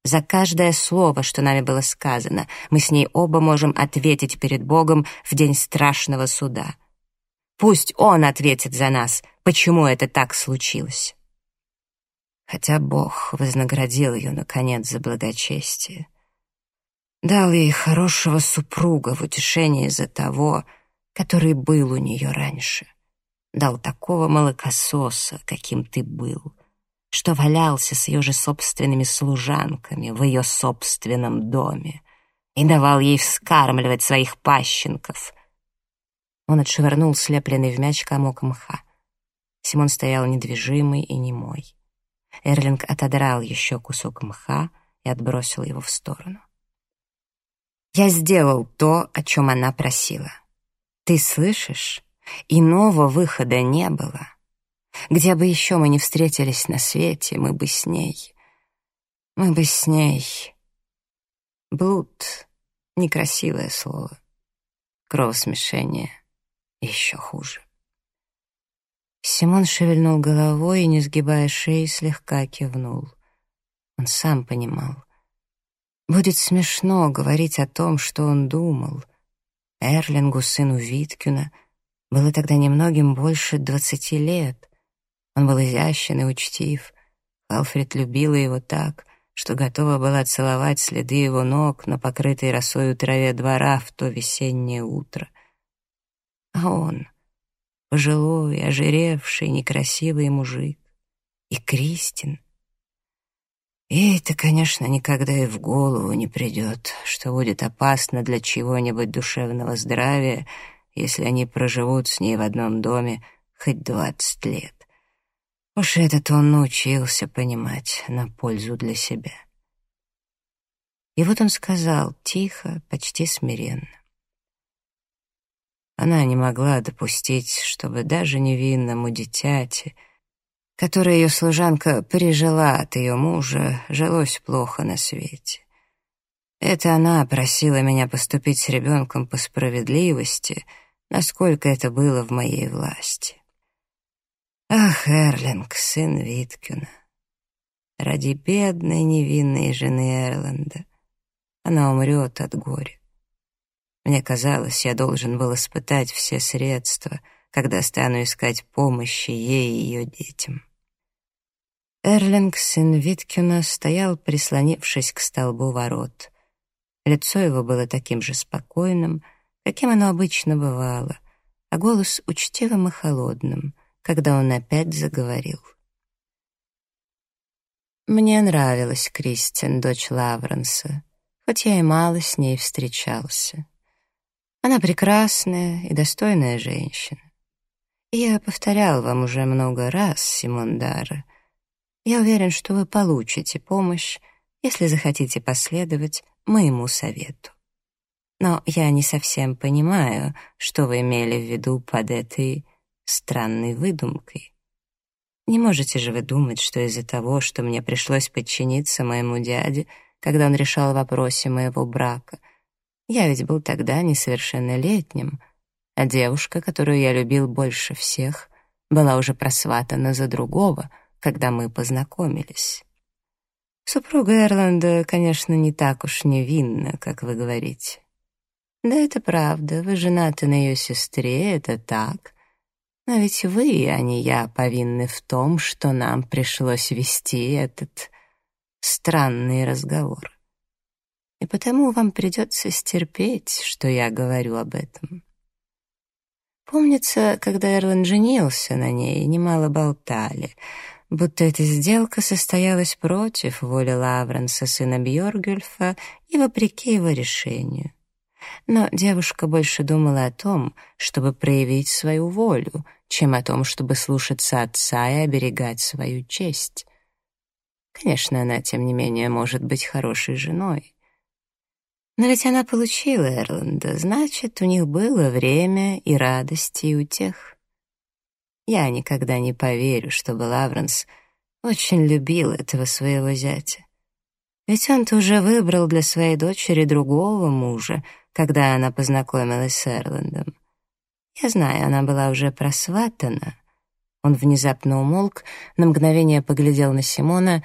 За каждое слово, что нами было сказано, мы с ней оба можем ответить перед Богом в день страшного суда. Пусть Он ответит за нас, почему это так случилось. Хотя Бог вознаградил ее, наконец, за благочестие. Дал ей хорошего супруга в утешение за того, который был у нее раньше дал такого молокососа, каким ты был, что валялся с ее же собственными служанками в ее собственном доме и давал ей вскармливать своих пащенков. Он отшвырнул слепленный в мяч комок мха. Симон стоял недвижимый и немой. Эрлинг отодрал еще кусок мха и отбросил его в сторону. «Я сделал то, о чем она просила. Ты слышишь? Иного выхода не было. Где бы еще мы не встретились на свете, мы бы с ней. Мы бы с ней. Блуд — некрасивое слово. Кровосмешение еще хуже. Симон шевельнул головой и, не сгибая шеи, слегка кивнул. Он сам понимал. Будет смешно говорить о том, что он думал. Эрлингу, сыну Виткюна — было тогда немногим больше двадцати лет. Он был изящен и учтив. Алфред любила его так, что готова была целовать следы его ног на покрытой росою траве двора в то весеннее утро. А он, пожилой, ожиревший, некрасивый мужик, и Кристин. Ей-то, конечно, никогда и в голову не придет, что будет опасно для чего-нибудь душевного здравия — если они проживут с ней в одном доме хоть двадцать лет. Уж этот он научился понимать на пользу для себя. И вот он сказал тихо, почти смиренно. Она не могла допустить, чтобы даже невинному дитяти, которое ее служанка пережила от ее мужа, жилось плохо на свете. Это она просила меня поступить с ребенком по справедливости — насколько это было в моей власти. Ах, Эрлинг, сын Виткина, ради бедной невинной жены Эрланда. Она умрет от горя. Мне казалось, я должен был испытать все средства, когда стану искать помощи ей и ее детям. Эрлинг, сын Виткина, стоял, прислонившись к столбу ворот. Лицо его было таким же спокойным, каким оно обычно бывало, а голос учтивым и холодным, когда он опять заговорил. Мне нравилась Кристин, дочь Лавренса, хоть я и мало с ней встречался. Она прекрасная и достойная женщина. Я повторял вам уже много раз, Симон Дара. Я уверен, что вы получите помощь, если захотите последовать моему совету. Но я не совсем понимаю, что вы имели в виду под этой странной выдумкой. Не можете же вы думать, что из-за того, что мне пришлось подчиниться моему дяде, когда он решал в вопросе моего брака, я ведь был тогда несовершеннолетним, а девушка, которую я любил больше всех, была уже просватана за другого, когда мы познакомились. Супруга Эрланда, конечно, не так уж невинна, как вы говорите. Да, это правда, вы женаты на ее сестре, это так. Но ведь вы, а не я, повинны в том, что нам пришлось вести этот странный разговор. И потому вам придется стерпеть, что я говорю об этом. Помнится, когда Эрлан женился на ней, немало болтали, будто эта сделка состоялась против воли Лавренса, сына Бьоргюльфа, и вопреки его решению. Но девушка больше думала о том, чтобы проявить свою волю, чем о том, чтобы слушаться отца и оберегать свою честь. Конечно, она, тем не менее, может быть хорошей женой. Но ведь она получила Эрланда, значит, у них было время и радости, и утех. Я никогда не поверю, чтобы Лавренс очень любил этого своего зятя. Ведь он-то уже выбрал для своей дочери другого мужа, когда она познакомилась с Эрландом. Я знаю, она была уже просватана. Он внезапно умолк, на мгновение поглядел на Симона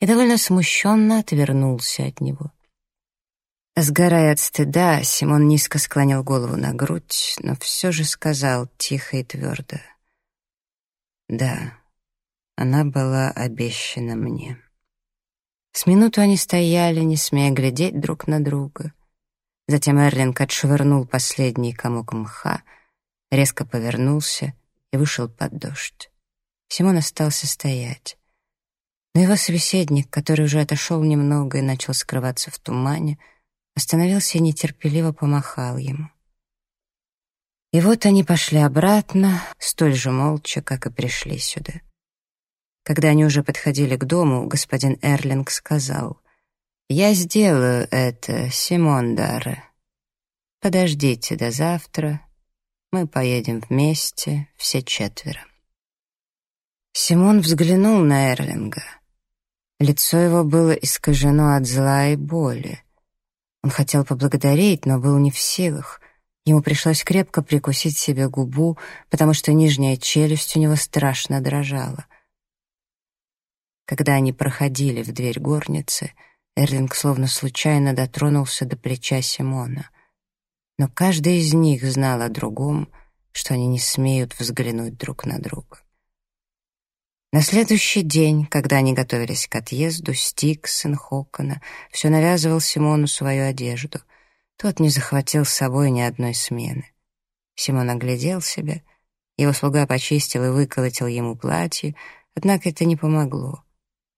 и довольно смущенно отвернулся от него. Сгорая от стыда, Симон низко склонил голову на грудь, но все же сказал тихо и твердо. «Да, она была обещана мне». С минуту они стояли, не смея глядеть друг на друга. Затем Эрлинг отшвырнул последний комок мха, резко повернулся и вышел под дождь. Симон остался стоять. Но его собеседник, который уже отошел немного и начал скрываться в тумане, остановился и нетерпеливо помахал ему. И вот они пошли обратно, столь же молча, как и пришли сюда. Когда они уже подходили к дому, господин Эрлинг сказал, «Я сделаю это, Симон Дарре. Подождите до завтра, мы поедем вместе, все четверо». Симон взглянул на Эрлинга. Лицо его было искажено от зла и боли. Он хотел поблагодарить, но был не в силах. Ему пришлось крепко прикусить себе губу, потому что нижняя челюсть у него страшно дрожала. Когда они проходили в дверь горницы, Эрлинг словно случайно дотронулся до плеча Симона. Но каждый из них знал о другом, что они не смеют взглянуть друг на друга. На следующий день, когда они готовились к отъезду, Стик, сын Хокона, все навязывал Симону свою одежду. Тот не захватил с собой ни одной смены. Симон оглядел себя, его слуга почистил и выколотил ему платье, однако это не помогло.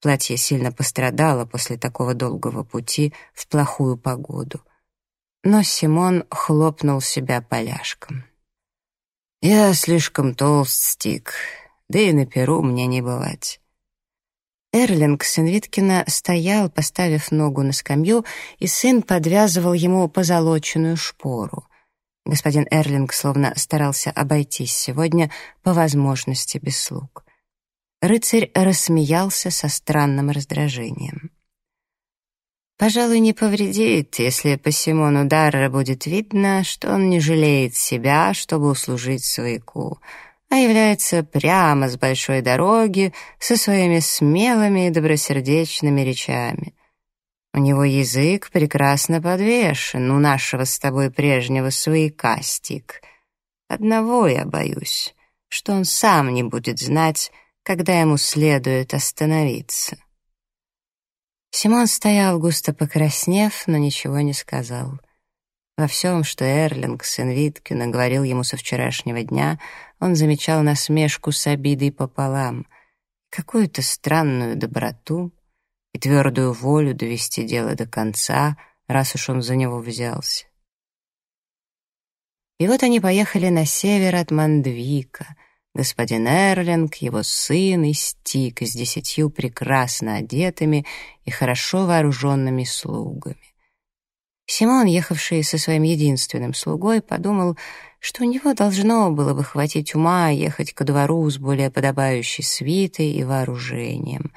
Платье сильно пострадало после такого долгого пути в плохую погоду. Но Симон хлопнул себя поляшком. «Я слишком толст, Стик да и на Перу мне не бывать. Эрлинг, сын Виткина, стоял, поставив ногу на скамью, и сын подвязывал ему позолоченную шпору. Господин Эрлинг словно старался обойтись сегодня по возможности без слуг. Рыцарь рассмеялся со странным раздражением. «Пожалуй, не повредит, если по Симону Дарра будет видно, что он не жалеет себя, чтобы услужить свояку», а является прямо с большой дороги со своими смелыми и добросердечными речами. У него язык прекрасно подвешен у нашего с тобой прежнего свояка, Стик. Одного я боюсь, что он сам не будет знать, когда ему следует остановиться. Симон стоял, густо покраснев, но ничего не сказал. Во всем, что Эрлинг, сын Виткина, говорил ему со вчерашнего дня, он замечал насмешку с обидой пополам, какую-то странную доброту и твердую волю довести дело до конца, раз уж он за него взялся. И вот они поехали на север от Мандвика. Господин Эрлинг, его сын и Стик с десятью прекрасно одетыми и хорошо вооруженными слугами. Симон, ехавший со своим единственным слугой, подумал, что у него должно было бы хватить ума ехать ко двору с более подобающей свитой и вооружением.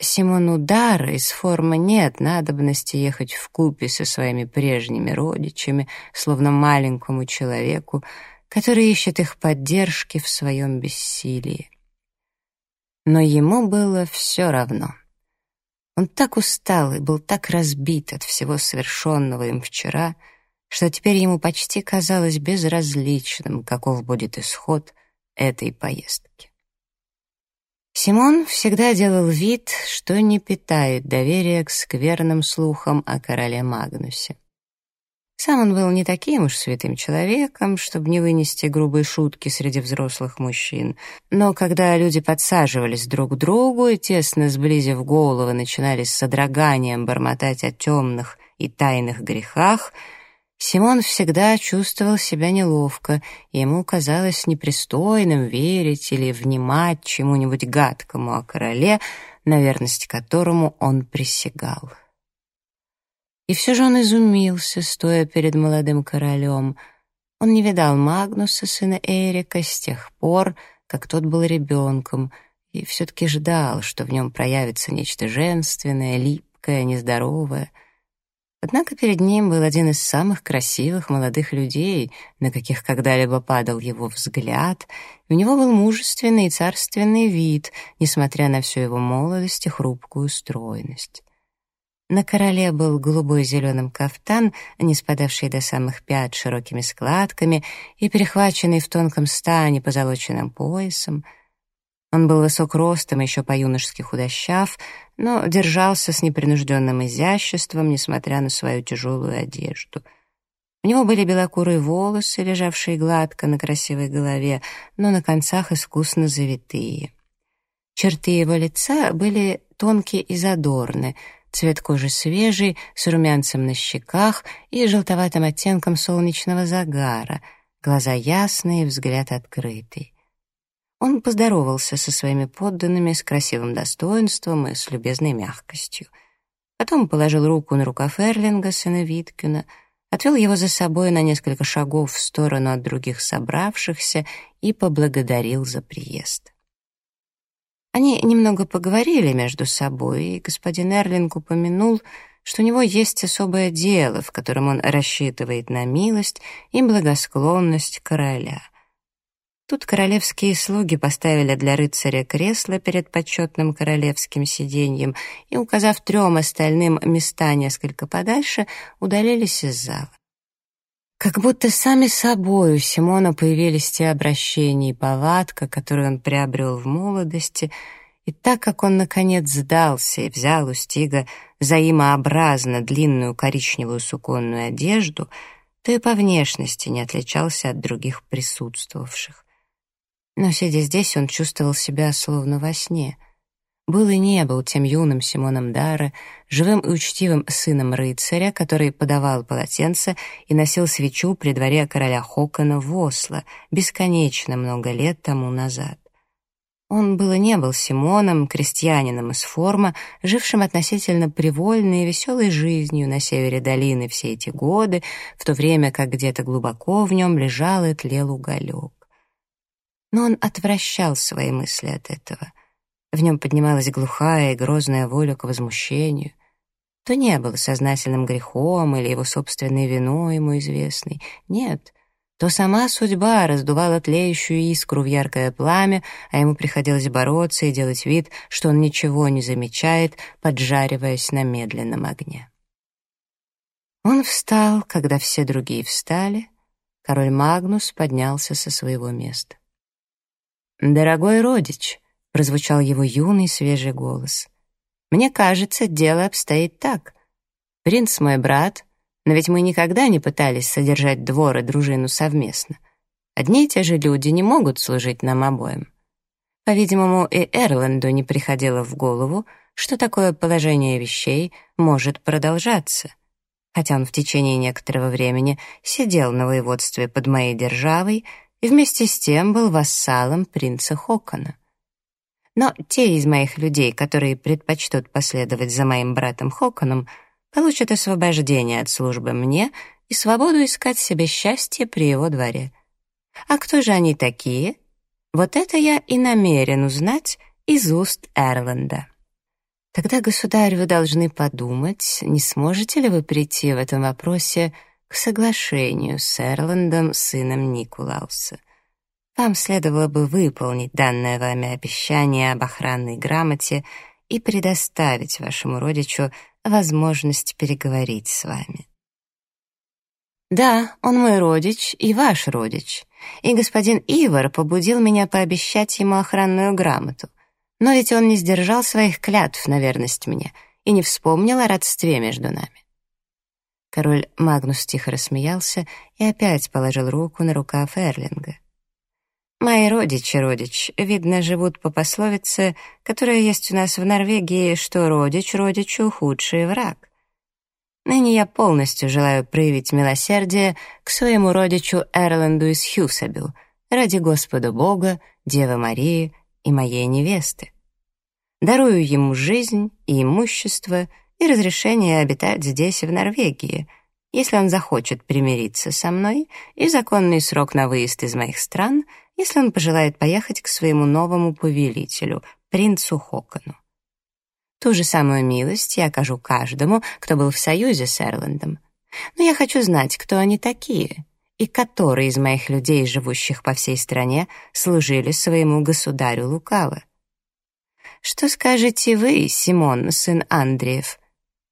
Симону дара из формы нет надобности ехать в купе со своими прежними родичами, словно маленькому человеку, который ищет их поддержки в своем бессилии. Но ему было все равно — он так устал и был так разбит от всего совершенного им вчера, что теперь ему почти казалось безразличным, каков будет исход, этой поездки. Симон всегда делал вид, что не питает доверия к скверным слухам о короле Магнусе. Сам он был не таким уж святым человеком, чтобы не вынести грубые шутки среди взрослых мужчин. Но когда люди подсаживались друг к другу и, тесно сблизив головы, начинали с содроганием бормотать о темных и тайных грехах, Симон всегда чувствовал себя неловко, и ему казалось непристойным верить или внимать чему-нибудь гадкому о короле, на верность которому он присягал. И все же он изумился, стоя перед молодым королем. Он не видал Магнуса, сына Эрика, с тех пор, как тот был ребенком, и все-таки ждал, что в нем проявится нечто женственное, липкое, нездоровое. Однако перед ним был один из самых красивых молодых людей, на каких когда-либо падал его взгляд, у него был мужественный и царственный вид, несмотря на всю его молодость и хрупкую стройность. На короле был голубой зеленым кафтан, не спадавший до самых пят широкими складками и перехваченный в тонком стане позолоченным поясом. Он был высок ростом, еще по-юношески худощав, но держался с непринужденным изяществом, несмотря на свою тяжелую одежду. У него были белокурые волосы, лежавшие гладко на красивой голове, но на концах искусно завитые. Черты его лица были тонкие и задорны — цвет кожи свежий, с румянцем на щеках и желтоватым оттенком солнечного загара, глаза ясные, взгляд открытый. Он поздоровался со своими подданными с красивым достоинством и с любезной мягкостью. Потом положил руку на рукав Эрлинга, сына Виткина, отвел его за собой на несколько шагов в сторону от других собравшихся и поблагодарил за приезд. Они немного поговорили между собой, и господин Эрлинг упомянул, что у него есть особое дело, в котором он рассчитывает на милость и благосклонность короля. Тут королевские слуги поставили для рыцаря кресло перед почетным королевским сиденьем и, указав трем остальным места несколько подальше, удалились из зала. Как будто сами собой у Симона появились те обращения и повадка, которые он приобрел в молодости, и так как он, наконец, сдался и взял у Стига взаимообразно длинную коричневую суконную одежду, то и по внешности не отличался от других присутствовавших. Но, сидя здесь, он чувствовал себя словно во сне — был и не был тем юным Симоном Дара, живым и учтивым сыном рыцаря, который подавал полотенце и носил свечу при дворе короля Хокона в Осло бесконечно много лет тому назад. Он было не был Симоном, крестьянином из форма, жившим относительно привольной и веселой жизнью на севере долины все эти годы, в то время как где-то глубоко в нем лежал и тлел уголек. Но он отвращал свои мысли от этого. В нем поднималась глухая и грозная воля к возмущению. То не было сознательным грехом или его собственной виной ему известной. Нет, то сама судьба раздувала тлеющую искру в яркое пламя, а ему приходилось бороться и делать вид, что он ничего не замечает, поджариваясь на медленном огне. Он встал, когда все другие встали. Король Магнус поднялся со своего места. «Дорогой родич», прозвучал его юный свежий голос. «Мне кажется, дело обстоит так. Принц мой брат, но ведь мы никогда не пытались содержать двор и дружину совместно. Одни и те же люди не могут служить нам обоим. По-видимому, и Эрланду не приходило в голову, что такое положение вещей может продолжаться, хотя он в течение некоторого времени сидел на воеводстве под моей державой и вместе с тем был вассалом принца Хокона. Но те из моих людей, которые предпочтут последовать за моим братом Хоконом, получат освобождение от службы мне и свободу искать себе счастье при его дворе. А кто же они такие? Вот это я и намерен узнать из уст Эрланда. Тогда, государь, вы должны подумать, не сможете ли вы прийти в этом вопросе к соглашению с Эрландом, сыном Никулауса. Вам следовало бы выполнить данное вами обещание об охранной грамоте и предоставить вашему родичу возможность переговорить с вами. Да, он мой родич и ваш родич. И господин Ивар побудил меня пообещать ему охранную грамоту. Но ведь он не сдержал своих клятв на верность мне и не вспомнил о родстве между нами. Король Магнус тихо рассмеялся и опять положил руку на рукав Эрлинга. «Мои родичи, родич, видно, живут по пословице, которая есть у нас в Норвегии, что родич родичу худший враг. Ныне я полностью желаю проявить милосердие к своему родичу Эрланду из Хьюсабю, ради Господа Бога, Девы Марии и моей невесты. Дарую ему жизнь и имущество и разрешение обитать здесь, в Норвегии, если он захочет примириться со мной, и законный срок на выезд из моих стран, если он пожелает поехать к своему новому повелителю, принцу Хокону. Ту же самую милость я окажу каждому, кто был в союзе с Эрландом. Но я хочу знать, кто они такие, и которые из моих людей, живущих по всей стране, служили своему государю лукаво. Что скажете вы, Симон, сын Андреев?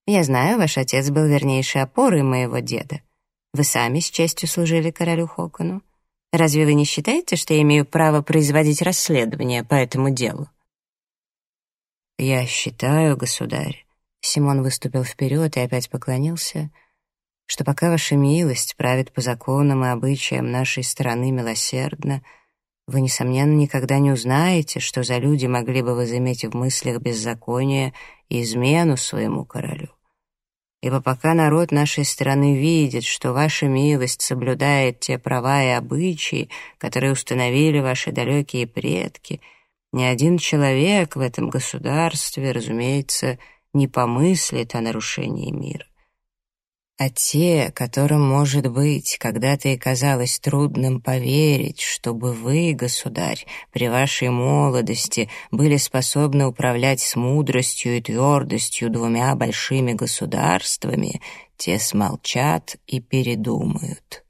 Я знаю, ваш отец был вернейшей опорой моего деда. Вы сами с честью служили королю Хокону. Разве вы не считаете, что я имею право производить расследование по этому делу? «Я считаю, государь», — Симон выступил вперед и опять поклонился, «что пока ваша милость правит по законам и обычаям нашей страны милосердно, вы, несомненно, никогда не узнаете, что за люди могли бы возыметь в мыслях беззаконие и измену своему королю. Ибо пока народ нашей страны видит, что ваша милость соблюдает те права и обычаи, которые установили ваши далекие предки — ни один человек в этом государстве, разумеется, не помыслит о нарушении мира. А те, которым, может быть, когда-то и казалось трудным поверить, чтобы вы, государь, при вашей молодости были способны управлять с мудростью и твердостью двумя большими государствами, те смолчат и передумают.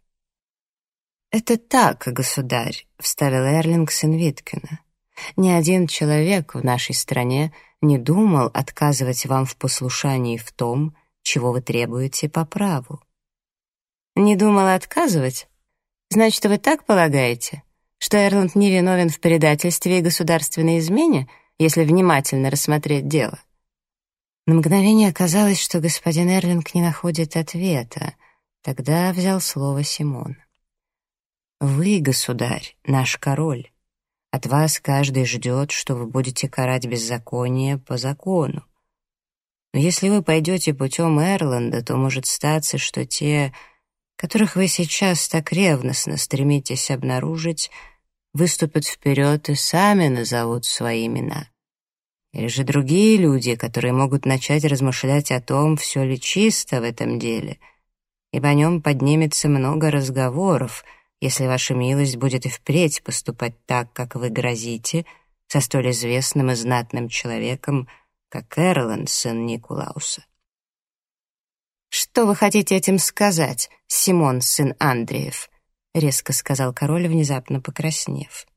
«Это так, государь», — вставил Эрлинг сын Виткина. Ни один человек в нашей стране не думал отказывать вам в послушании в том, чего вы требуете по праву. Не думал отказывать? Значит, вы так полагаете, что Эрланд не виновен в предательстве и государственной измене, если внимательно рассмотреть дело? На мгновение казалось, что господин Эрлинг не находит ответа. Тогда взял слово Симон. «Вы, государь, наш король. От вас каждый ждет, что вы будете карать беззаконие по закону. Но если вы пойдете путем Эрланда, то может статься, что те, которых вы сейчас так ревностно стремитесь обнаружить, выступят вперед и сами назовут свои имена. Или же другие люди, которые могут начать размышлять о том, все ли чисто в этом деле, ибо о нем поднимется много разговоров — если ваша милость будет и впредь поступать так, как вы грозите, со столь известным и знатным человеком, как Эрланд, сын Никулауса. «Что вы хотите этим сказать, Симон, сын Андреев?» — резко сказал король, внезапно покраснев.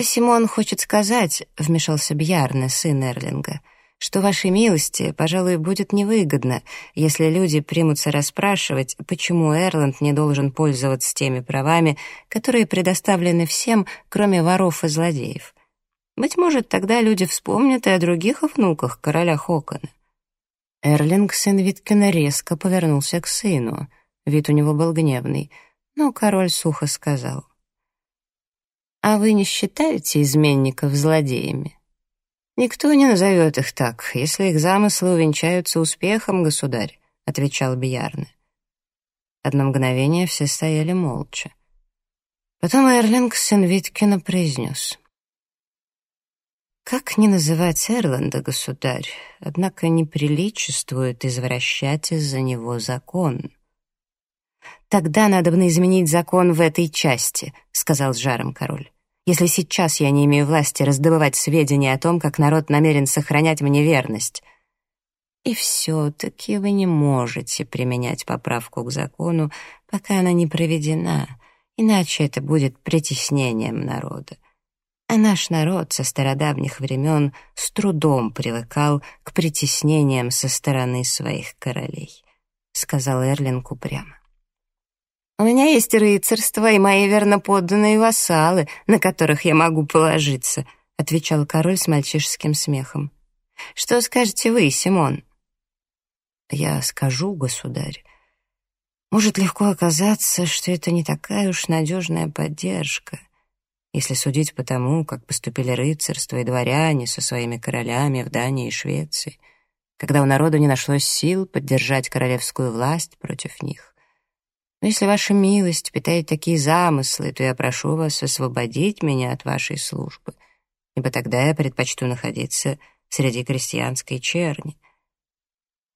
«Симон хочет сказать», — вмешался Бьярне, сын Эрлинга, — что вашей милости, пожалуй, будет невыгодно, если люди примутся расспрашивать, почему Эрланд не должен пользоваться теми правами, которые предоставлены всем, кроме воров и злодеев. Быть может, тогда люди вспомнят и о других внуках короля Хокона. Эрлинг, сын Виткина, резко повернулся к сыну. Вид у него был гневный, но король сухо сказал. «А вы не считаете изменников злодеями?» «Никто не назовет их так, если их замыслы увенчаются успехом, государь», — отвечал Бьярне. Одно мгновение все стояли молча. Потом Эрлинг сын Виткина произнес. «Как не называть Эрланда, государь, однако неприличествует извращать из-за него закон». «Тогда надо бы изменить закон в этой части», — сказал с жаром король если сейчас я не имею власти раздобывать сведения о том, как народ намерен сохранять мне верность. И все-таки вы не можете применять поправку к закону, пока она не проведена, иначе это будет притеснением народа. А наш народ со стародавних времен с трудом привыкал к притеснениям со стороны своих королей, — сказал Эрлинг упрямо. У меня есть рыцарство и мои верноподданные вассалы, на которых я могу положиться», — отвечал король с мальчишеским смехом. «Что скажете вы, Симон?» «Я скажу, государь. Может легко оказаться, что это не такая уж надежная поддержка, если судить по тому, как поступили рыцарство и дворяне со своими королями в Дании и Швеции, когда у народа не нашлось сил поддержать королевскую власть против них. Но если ваша милость питает такие замыслы, то я прошу вас освободить меня от вашей службы, ибо тогда я предпочту находиться среди крестьянской черни».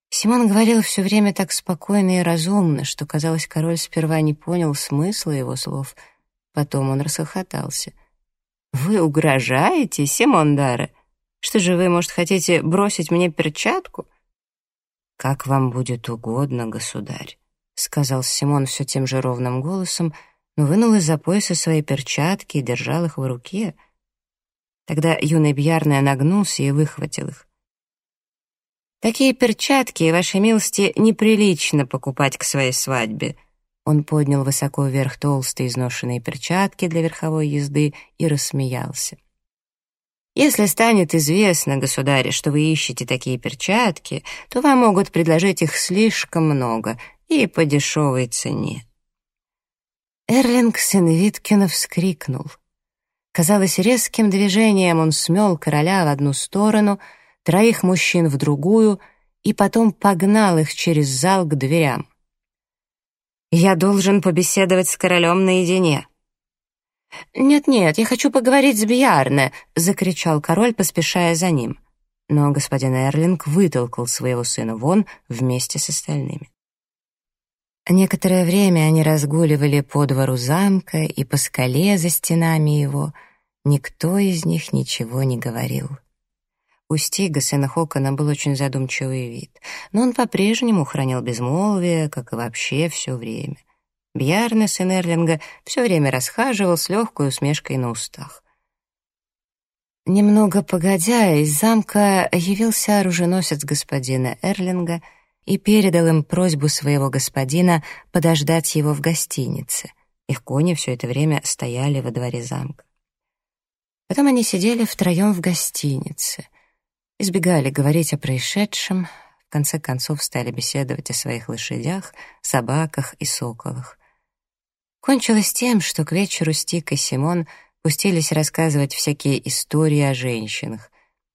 Симон говорил все время так спокойно и разумно, что, казалось, король сперва не понял смысла его слов. Потом он расхохотался. «Вы угрожаете, Симон Дара? Что же вы, может, хотите бросить мне перчатку?» «Как вам будет угодно, государь». — сказал Симон все тем же ровным голосом, но вынул из-за пояса свои перчатки и держал их в руке. Тогда юный Бьярный нагнулся и выхватил их. «Такие перчатки, вашей милости, неприлично покупать к своей свадьбе». Он поднял высоко вверх толстые изношенные перчатки для верховой езды и рассмеялся. «Если станет известно, государь, что вы ищете такие перчатки, то вам могут предложить их слишком много, и по дешевой цене. Эрлинг сын Виткина вскрикнул. Казалось, резким движением он смел короля в одну сторону, троих мужчин в другую и потом погнал их через зал к дверям. «Я должен побеседовать с королем наедине». «Нет-нет, я хочу поговорить с Бьярне», — закричал король, поспешая за ним. Но господин Эрлинг вытолкал своего сына вон вместе с остальными. Некоторое время они разгуливали по двору замка и по скале за стенами его. Никто из них ничего не говорил. У Стига, сына Хокона, был очень задумчивый вид, но он по-прежнему хранил безмолвие, как и вообще все время. Бьярне, сын Эрлинга, все время расхаживал с легкой усмешкой на устах. Немного погодя, из замка явился оруженосец господина Эрлинга — и передал им просьбу своего господина подождать его в гостинице. Их кони все это время стояли во дворе замка. Потом они сидели втроем в гостинице, избегали говорить о происшедшем, в конце концов стали беседовать о своих лошадях, собаках и соколах. Кончилось тем, что к вечеру Стик и Симон пустились рассказывать всякие истории о женщинах.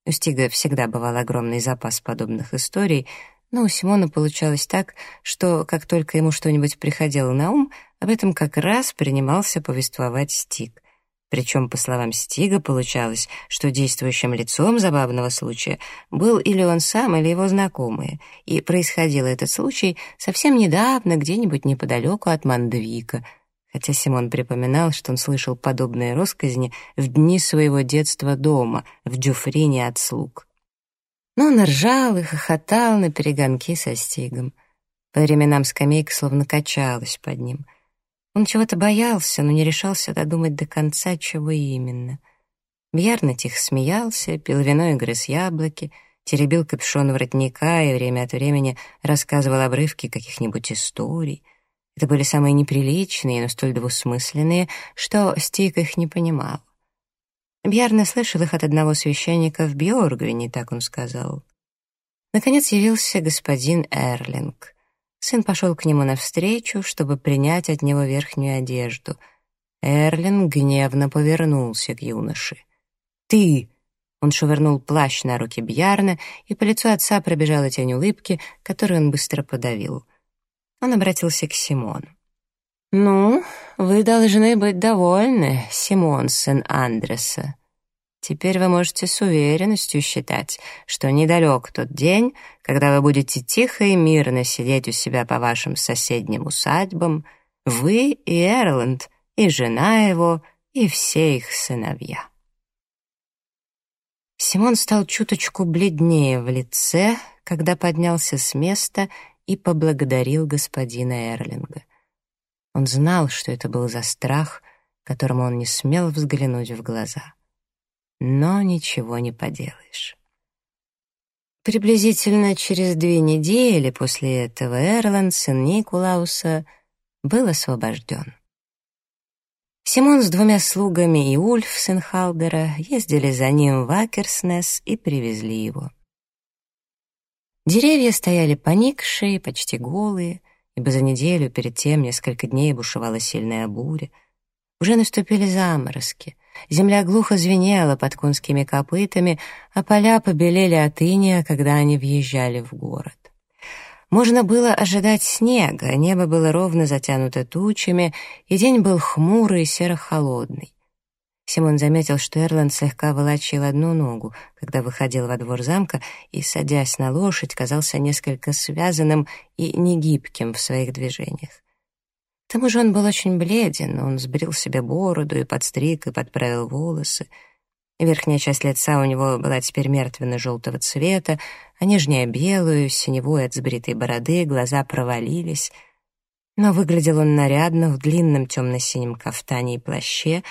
У Стига всегда бывал огромный запас подобных историй, но у Симона получалось так, что как только ему что-нибудь приходило на ум, об этом как раз принимался повествовать Стиг. Причем, по словам Стига, получалось, что действующим лицом забавного случая был или он сам, или его знакомые, и происходил этот случай совсем недавно, где-нибудь неподалеку от Мандвика, хотя Симон припоминал, что он слышал подобные россказни в дни своего детства дома, в Дюфрине от слуг. Но он ржал и хохотал на перегонки со стигом. По временам скамейка словно качалась под ним. Он чего-то боялся, но не решался додумать до конца, чего именно. Бьярно тихо смеялся, пил вино и грыз яблоки, теребил капюшон воротника и время от времени рассказывал обрывки каких-нибудь историй. Это были самые неприличные, но столь двусмысленные, что Стик их не понимал. Бьярне слышал их от одного священника в Бьоргвине, так он сказал. Наконец явился господин Эрлинг. Сын пошел к нему навстречу, чтобы принять от него верхнюю одежду. Эрлинг гневно повернулся к юноше. «Ты!» Он швырнул плащ на руки Бьярна, и по лицу отца пробежала тень улыбки, которую он быстро подавил. Он обратился к Симону. «Ну, вы должны быть довольны, Симон, сын Андреса. Теперь вы можете с уверенностью считать, что недалек тот день, когда вы будете тихо и мирно сидеть у себя по вашим соседним усадьбам, вы и Эрланд, и жена его, и все их сыновья». Симон стал чуточку бледнее в лице, когда поднялся с места и поблагодарил господина Эрлинга. Он знал, что это был за страх, которому он не смел взглянуть в глаза. Но ничего не поделаешь. Приблизительно через две недели после этого Эрланд, сын Никулауса, был освобожден. Симон с двумя слугами и Ульф, сын Халдера, ездили за ним в Акерснес и привезли его. Деревья стояли поникшие, почти голые, ибо за неделю перед тем несколько дней бушевала сильная буря. Уже наступили заморозки, земля глухо звенела под конскими копытами, а поля побелели от иния, когда они въезжали в город. Можно было ожидать снега, небо было ровно затянуто тучами, и день был хмурый и серо-холодный. Симон заметил, что Эрланд слегка волочил одну ногу, когда выходил во двор замка, и, садясь на лошадь, казался несколько связанным и негибким в своих движениях. Тому же он был очень бледен, он сбрил себе бороду и подстриг, и подправил волосы — Верхняя часть лица у него была теперь мертвенно-желтого цвета, а нижняя — белую, синевой от сбритой бороды, глаза провалились. Но выглядел он нарядно в длинном темно-синем кафтане и плаще,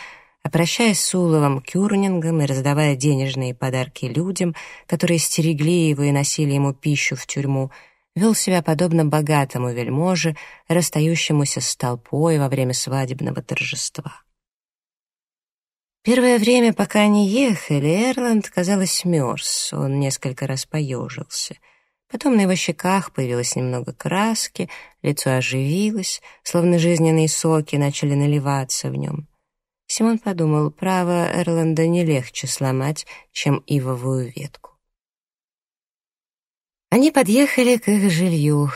обращаясь с Уловом Кюрнингом и раздавая денежные подарки людям, которые стерегли его и носили ему пищу в тюрьму, вел себя подобно богатому вельможе, расстающемуся с толпой во время свадебного торжества. Первое время, пока они ехали, Эрланд, казалось, мерз. Он несколько раз поежился. Потом на его щеках появилось немного краски, лицо оживилось, словно жизненные соки начали наливаться в нем. Симон подумал, право Эрланда не легче сломать, чем ивовую ветку. Они подъехали к их жилью,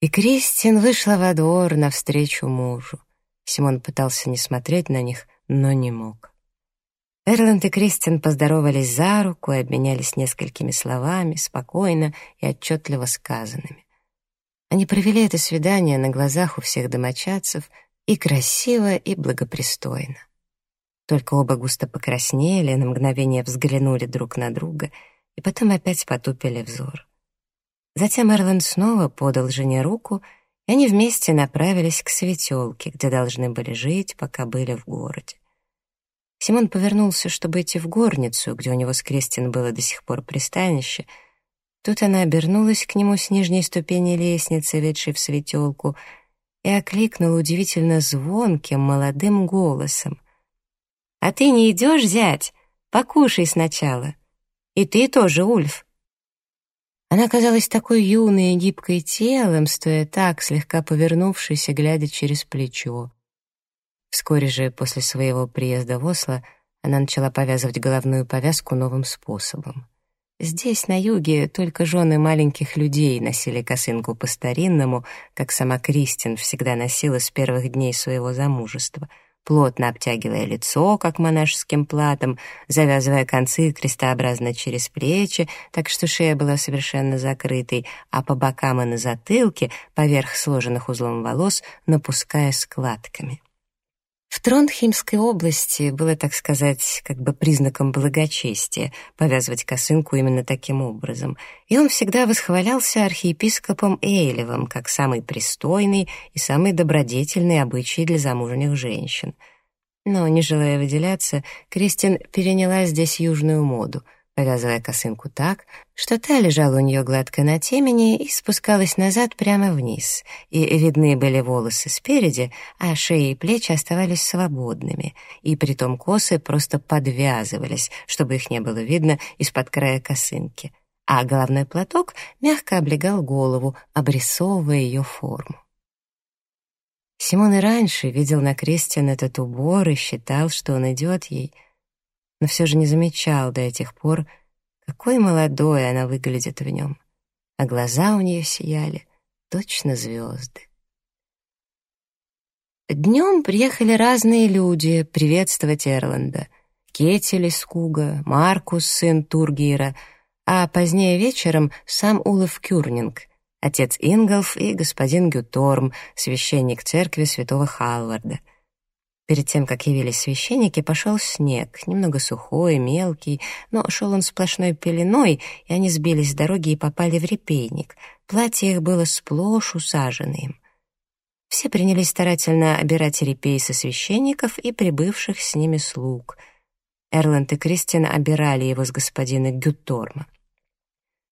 и Кристин вышла во двор навстречу мужу. Симон пытался не смотреть на них, но не мог. Эрланд и Кристин поздоровались за руку и обменялись несколькими словами, спокойно и отчетливо сказанными. Они провели это свидание на глазах у всех домочадцев и красиво, и благопристойно. Только оба густо покраснели, на мгновение взглянули друг на друга и потом опять потупили взор. Затем Эрланд снова подал жене руку — и они вместе направились к светелке, где должны были жить, пока были в городе. Симон повернулся, чтобы идти в горницу, где у него с Кристин было до сих пор пристанище. Тут она обернулась к нему с нижней ступени лестницы, ведшей в светелку, и окликнула удивительно звонким молодым голосом. «А ты не идешь, зять? Покушай сначала. И ты тоже, Ульф». Она казалась такой юной и гибкой телом, стоя так, слегка повернувшись и глядя через плечо. Вскоре же после своего приезда в Осло она начала повязывать головную повязку новым способом. Здесь, на юге, только жены маленьких людей носили косынку по-старинному, как сама Кристин всегда носила с первых дней своего замужества — плотно обтягивая лицо, как монашеским платом, завязывая концы крестообразно через плечи, так что шея была совершенно закрытой, а по бокам и на затылке, поверх сложенных узлом волос, напуская складками. В Тронхеймской области было, так сказать, как бы признаком благочестия повязывать косынку именно таким образом, и он всегда восхвалялся архиепископом Эйлевым как самый пристойный и самый добродетельный обычай для замужних женщин. Но, не желая выделяться, Кристин переняла здесь южную моду — повязывая косынку так, что та лежала у нее гладко на темени и спускалась назад прямо вниз, и видны были волосы спереди, а шеи и плечи оставались свободными, и притом косы просто подвязывались, чтобы их не было видно из-под края косынки, а головной платок мягко облегал голову, обрисовывая ее форму. Симон и раньше видел на Кристиан этот убор и считал, что он идет ей — но все же не замечал до этих пор, какой молодой она выглядит в нем, а глаза у нее сияли, точно звезды. Днем приехали разные люди приветствовать Эрланда. Кетель из Куга, Маркус, сын Тургира, а позднее вечером сам Улов Кюрнинг, отец Инголф и господин Гюторм, священник церкви святого Халварда — Перед тем, как явились священники, пошел снег, немного сухой, мелкий, но шел он сплошной пеленой, и они сбились с дороги и попали в репейник. Платье их было сплошь усажено им. Все принялись старательно обирать репей со священников и прибывших с ними слуг. Эрланд и Кристин обирали его с господина Гюторма.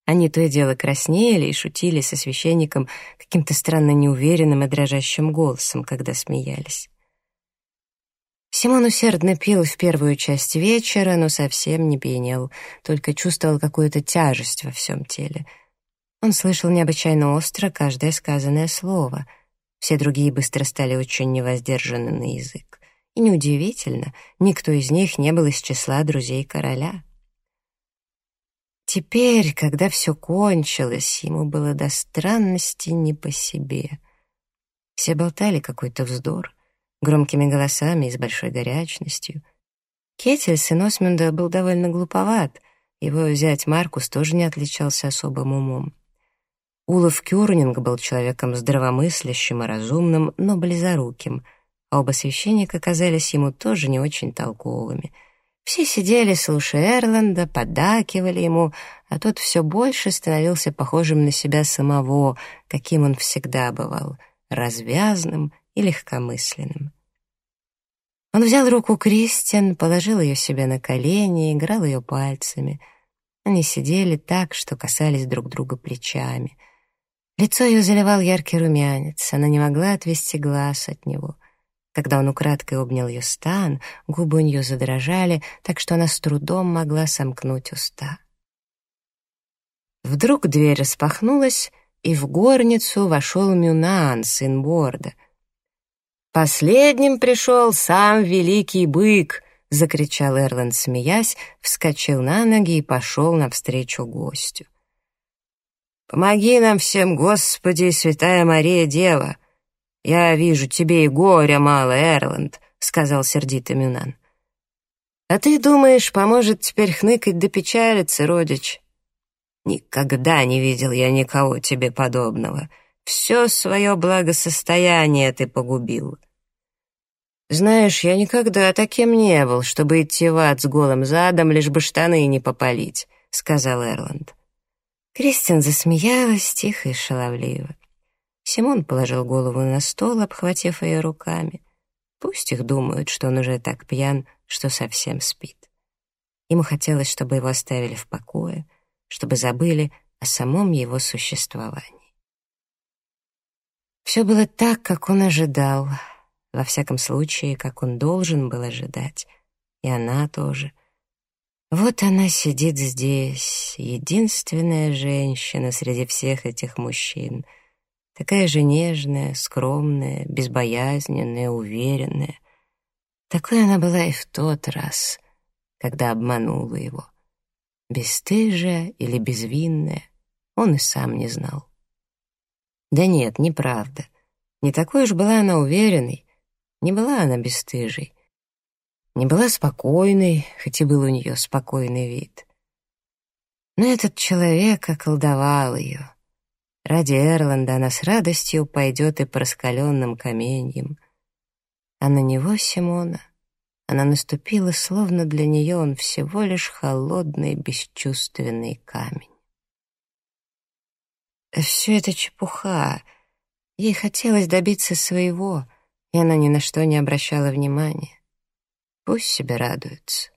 Они то и дело краснели и шутили со священником каким-то странно неуверенным и дрожащим голосом, когда смеялись. Симон усердно пил в первую часть вечера, но совсем не пьянел, только чувствовал какую-то тяжесть во всем теле. Он слышал необычайно остро каждое сказанное слово. Все другие быстро стали очень невоздержаны на язык. И неудивительно, никто из них не был из числа друзей короля. Теперь, когда все кончилось, ему было до странности не по себе. Все болтали какой-то вздор, громкими голосами и с большой горячностью. Кетель, сын Осмюнда, был довольно глуповат, его зять Маркус тоже не отличался особым умом. Улов Кюрнинг был человеком здравомыслящим и разумным, но близоруким, а оба священника казались ему тоже не очень толковыми — все сидели, слушая Эрланда, поддакивали ему, а тот все больше становился похожим на себя самого, каким он всегда бывал, развязным и легкомысленным. Он взял руку Кристиан, положил ее себе на колени, играл ее пальцами. Они сидели так, что касались друг друга плечами. Лицо ее заливал яркий румянец, она не могла отвести глаз от него. Когда он украдкой обнял ее стан, губы у нее задрожали, так что она с трудом могла сомкнуть уста. Вдруг дверь распахнулась, и в горницу вошел Мюнан, сын Борда. «Последним пришел сам великий бык!» — закричал Эрланд, смеясь, вскочил на ноги и пошел навстречу гостю. «Помоги нам всем, Господи, святая Мария Дева!» «Я вижу, тебе и горя мало, Эрланд», — сказал сердито Мюнан. «А ты думаешь, поможет теперь хныкать да печалиться, родич?» «Никогда не видел я никого тебе подобного. Все свое благосостояние ты погубил». «Знаешь, я никогда таким не был, чтобы идти в ад с голым задом, лишь бы штаны не попалить», — сказал Эрланд. Кристин засмеялась тихо и шаловливо. Симон положил голову на стол, обхватив ее руками. Пусть их думают, что он уже так пьян, что совсем спит. Ему хотелось, чтобы его оставили в покое, чтобы забыли о самом его существовании. Все было так, как он ожидал, во всяком случае, как он должен был ожидать, и она тоже. Вот она сидит здесь, единственная женщина среди всех этих мужчин — Такая же нежная, скромная, безбоязненная, уверенная. Такой она была и в тот раз, когда обманула его. Бесстыжая или безвинная, он и сам не знал. Да нет, неправда. Не такой уж была она уверенной, не была она бесстыжей. Не была спокойной, хоть и был у нее спокойный вид. Но этот человек околдовал ее — Ради Эрланда она с радостью пойдет и по раскаленным каменьям. А на него, Симона, она наступила, словно для нее он всего лишь холодный, бесчувственный камень. Все это чепуха. Ей хотелось добиться своего, и она ни на что не обращала внимания. Пусть себе радуется.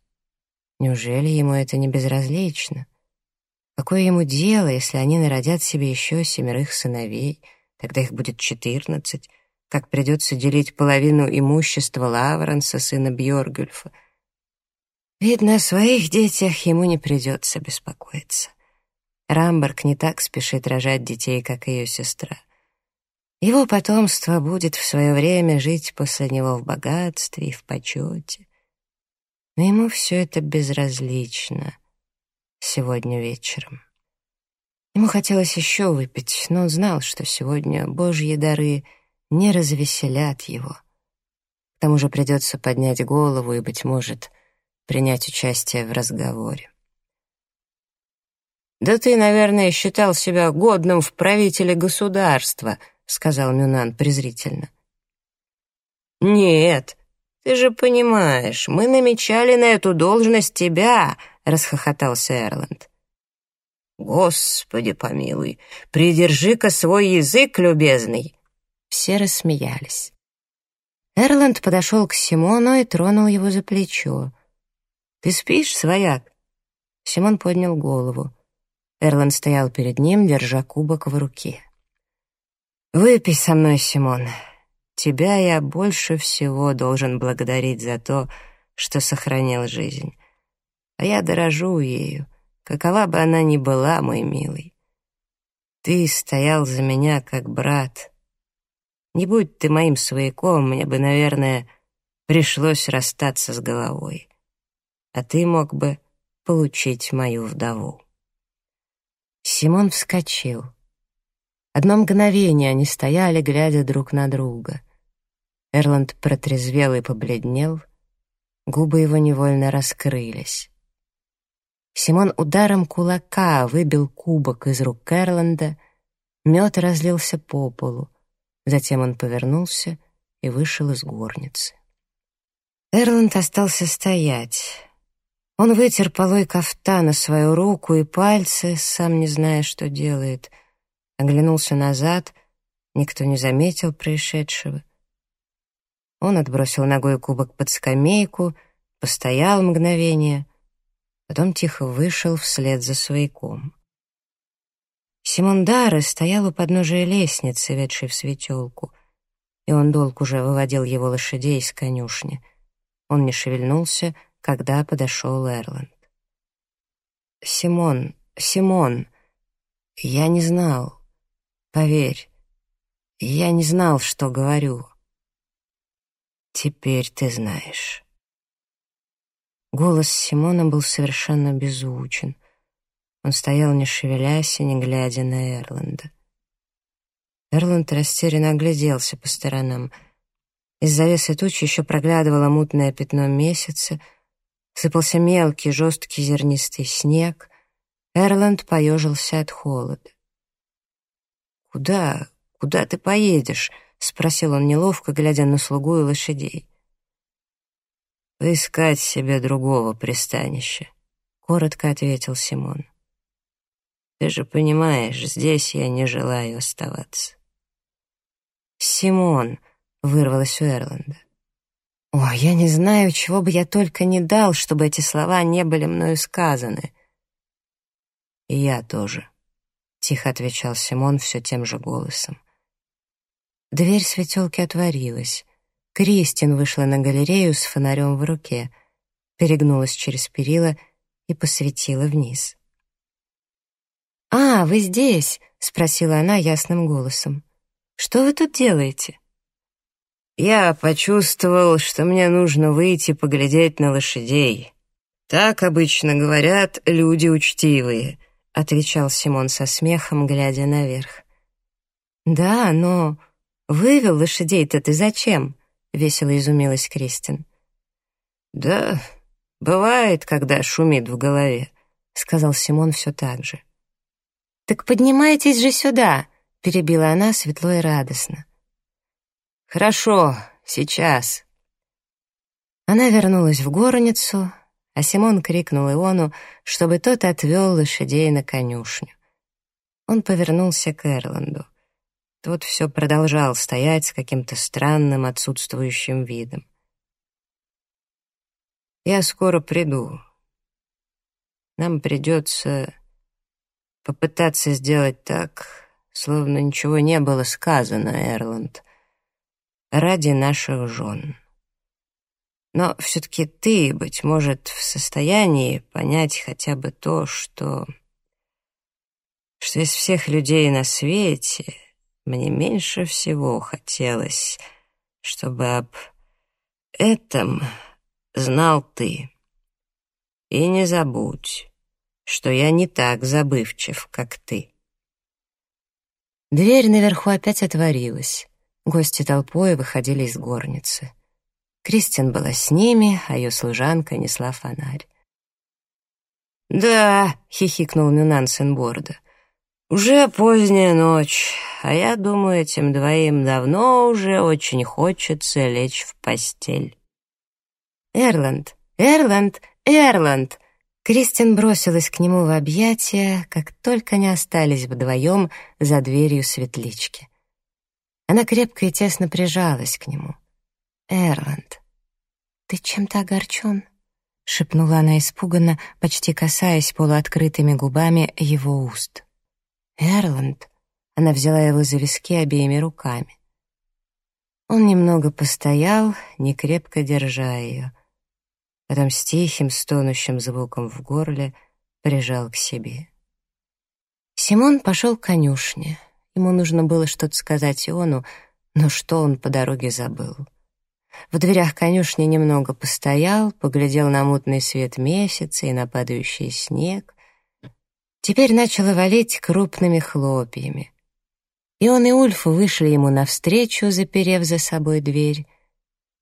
Неужели ему это не безразлично? Какое ему дело, если они народят себе еще семерых сыновей, тогда их будет четырнадцать, как придется делить половину имущества Лавренса, сына Бьоргюльфа. Видно, о своих детях ему не придется беспокоиться. Рамберг не так спешит рожать детей, как ее сестра. Его потомство будет в свое время жить после него в богатстве и в почете. Но ему все это безразлично — сегодня вечером. Ему хотелось еще выпить, но он знал, что сегодня божьи дары не развеселят его. К тому же придется поднять голову и, быть может, принять участие в разговоре. «Да ты, наверное, считал себя годным в правителе государства», — сказал Мюнан презрительно. «Нет, ты же понимаешь, мы намечали на эту должность тебя», расхохотался Эрланд. «Господи помилуй, придержи-ка свой язык, любезный!» Все рассмеялись. Эрланд подошел к Симону и тронул его за плечо. «Ты спишь, свояк?» Симон поднял голову. Эрланд стоял перед ним, держа кубок в руке. «Выпей со мной, Симон. Тебя я больше всего должен благодарить за то, что сохранил жизнь. А я дорожу ею, какова бы она ни была, мой милый. Ты стоял за меня как брат. Не будь ты моим свояком, мне бы, наверное, пришлось расстаться с головой. А ты мог бы получить мою вдову. Симон вскочил. Одно мгновение они стояли, глядя друг на друга. Эрланд протрезвел и побледнел, губы его невольно раскрылись. Симон ударом кулака выбил кубок из рук Эрланда, мед разлился по полу. Затем он повернулся и вышел из горницы. Эрланд остался стоять. Он вытер полой кафтана свою руку и пальцы, сам не зная, что делает. Оглянулся назад, никто не заметил происшедшего. Он отбросил ногой кубок под скамейку, постоял мгновение, потом тихо вышел вслед за свояком. Симон Дара стоял у подножия лестницы, ведшей в светелку, и он долг уже выводил его лошадей из конюшни. Он не шевельнулся, когда подошел Эрланд. «Симон, Симон, я не знал. Поверь, я не знал, что говорю. Теперь ты знаешь». Голос Симона был совершенно беззвучен. Он стоял, не шевелясь и не глядя на Эрланда. Эрланд растерянно огляделся по сторонам. Из завесы тучи еще проглядывало мутное пятно месяца — Сыпался мелкий, жесткий зернистый снег. Эрланд поежился от холода. «Куда? Куда ты поедешь?» — спросил он неловко, глядя на слугу и лошадей. «Поискать себе другого пристанища», — коротко ответил Симон. «Ты же понимаешь, здесь я не желаю оставаться». «Симон», — вырвалось у Эрланда. О, я не знаю, чего бы я только не дал, чтобы эти слова не были мною сказаны. И я тоже, — тихо отвечал Симон все тем же голосом. Дверь светелки отворилась. Кристин вышла на галерею с фонарем в руке, перегнулась через перила и посветила вниз. «А, вы здесь?» — спросила она ясным голосом. «Что вы тут делаете?» Я почувствовал, что мне нужно выйти поглядеть на лошадей. Так обычно говорят люди учтивые, отвечал Симон со смехом, глядя наверх. Да, но вывел лошадей-то ты зачем? весело изумилась Кристин. Да, бывает, когда шумит в голове, сказал Симон все так же. Так поднимайтесь же сюда, перебила она светло и радостно. «Хорошо, сейчас». Она вернулась в горницу, а Симон крикнул Иону, чтобы тот отвел лошадей на конюшню. Он повернулся к Эрланду. Тот все продолжал стоять с каким-то странным отсутствующим видом. «Я скоро приду. Нам придется попытаться сделать так, словно ничего не было сказано, Эрланд ради наших жен. Но все-таки ты, быть может, в состоянии понять хотя бы то, что... что из всех людей на свете мне меньше всего хотелось, чтобы об этом знал ты. И не забудь, что я не так забывчив, как ты. Дверь наверху опять отворилась. Гости толпой выходили из горницы. Кристин была с ними, а ее служанка несла фонарь. «Да», — хихикнул Нюнан Сенборда, — «уже поздняя ночь, а я думаю, этим двоим давно уже очень хочется лечь в постель». «Эрланд! Эрланд! Эрланд!» Кристин бросилась к нему в объятия, как только не остались вдвоем за дверью светлички. Она крепко и тесно прижалась к нему. «Эрланд, ты чем-то огорчен?» шепнула она испуганно, почти касаясь полуоткрытыми губами его уст. «Эрланд!» — она взяла его за виски обеими руками. Он немного постоял, не крепко держа ее. Потом с тихим, стонущим звуком в горле прижал к себе. Симон пошел к конюшне. Ему нужно было что-то сказать Иону, но что он по дороге забыл. В дверях конюшни немного постоял, поглядел на мутный свет месяца и на падающий снег. Теперь начало валить крупными хлопьями. И он и Ульф вышли ему навстречу, заперев за собой дверь,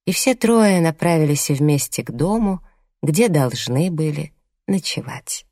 и все трое направились вместе к дому, где должны были ночевать.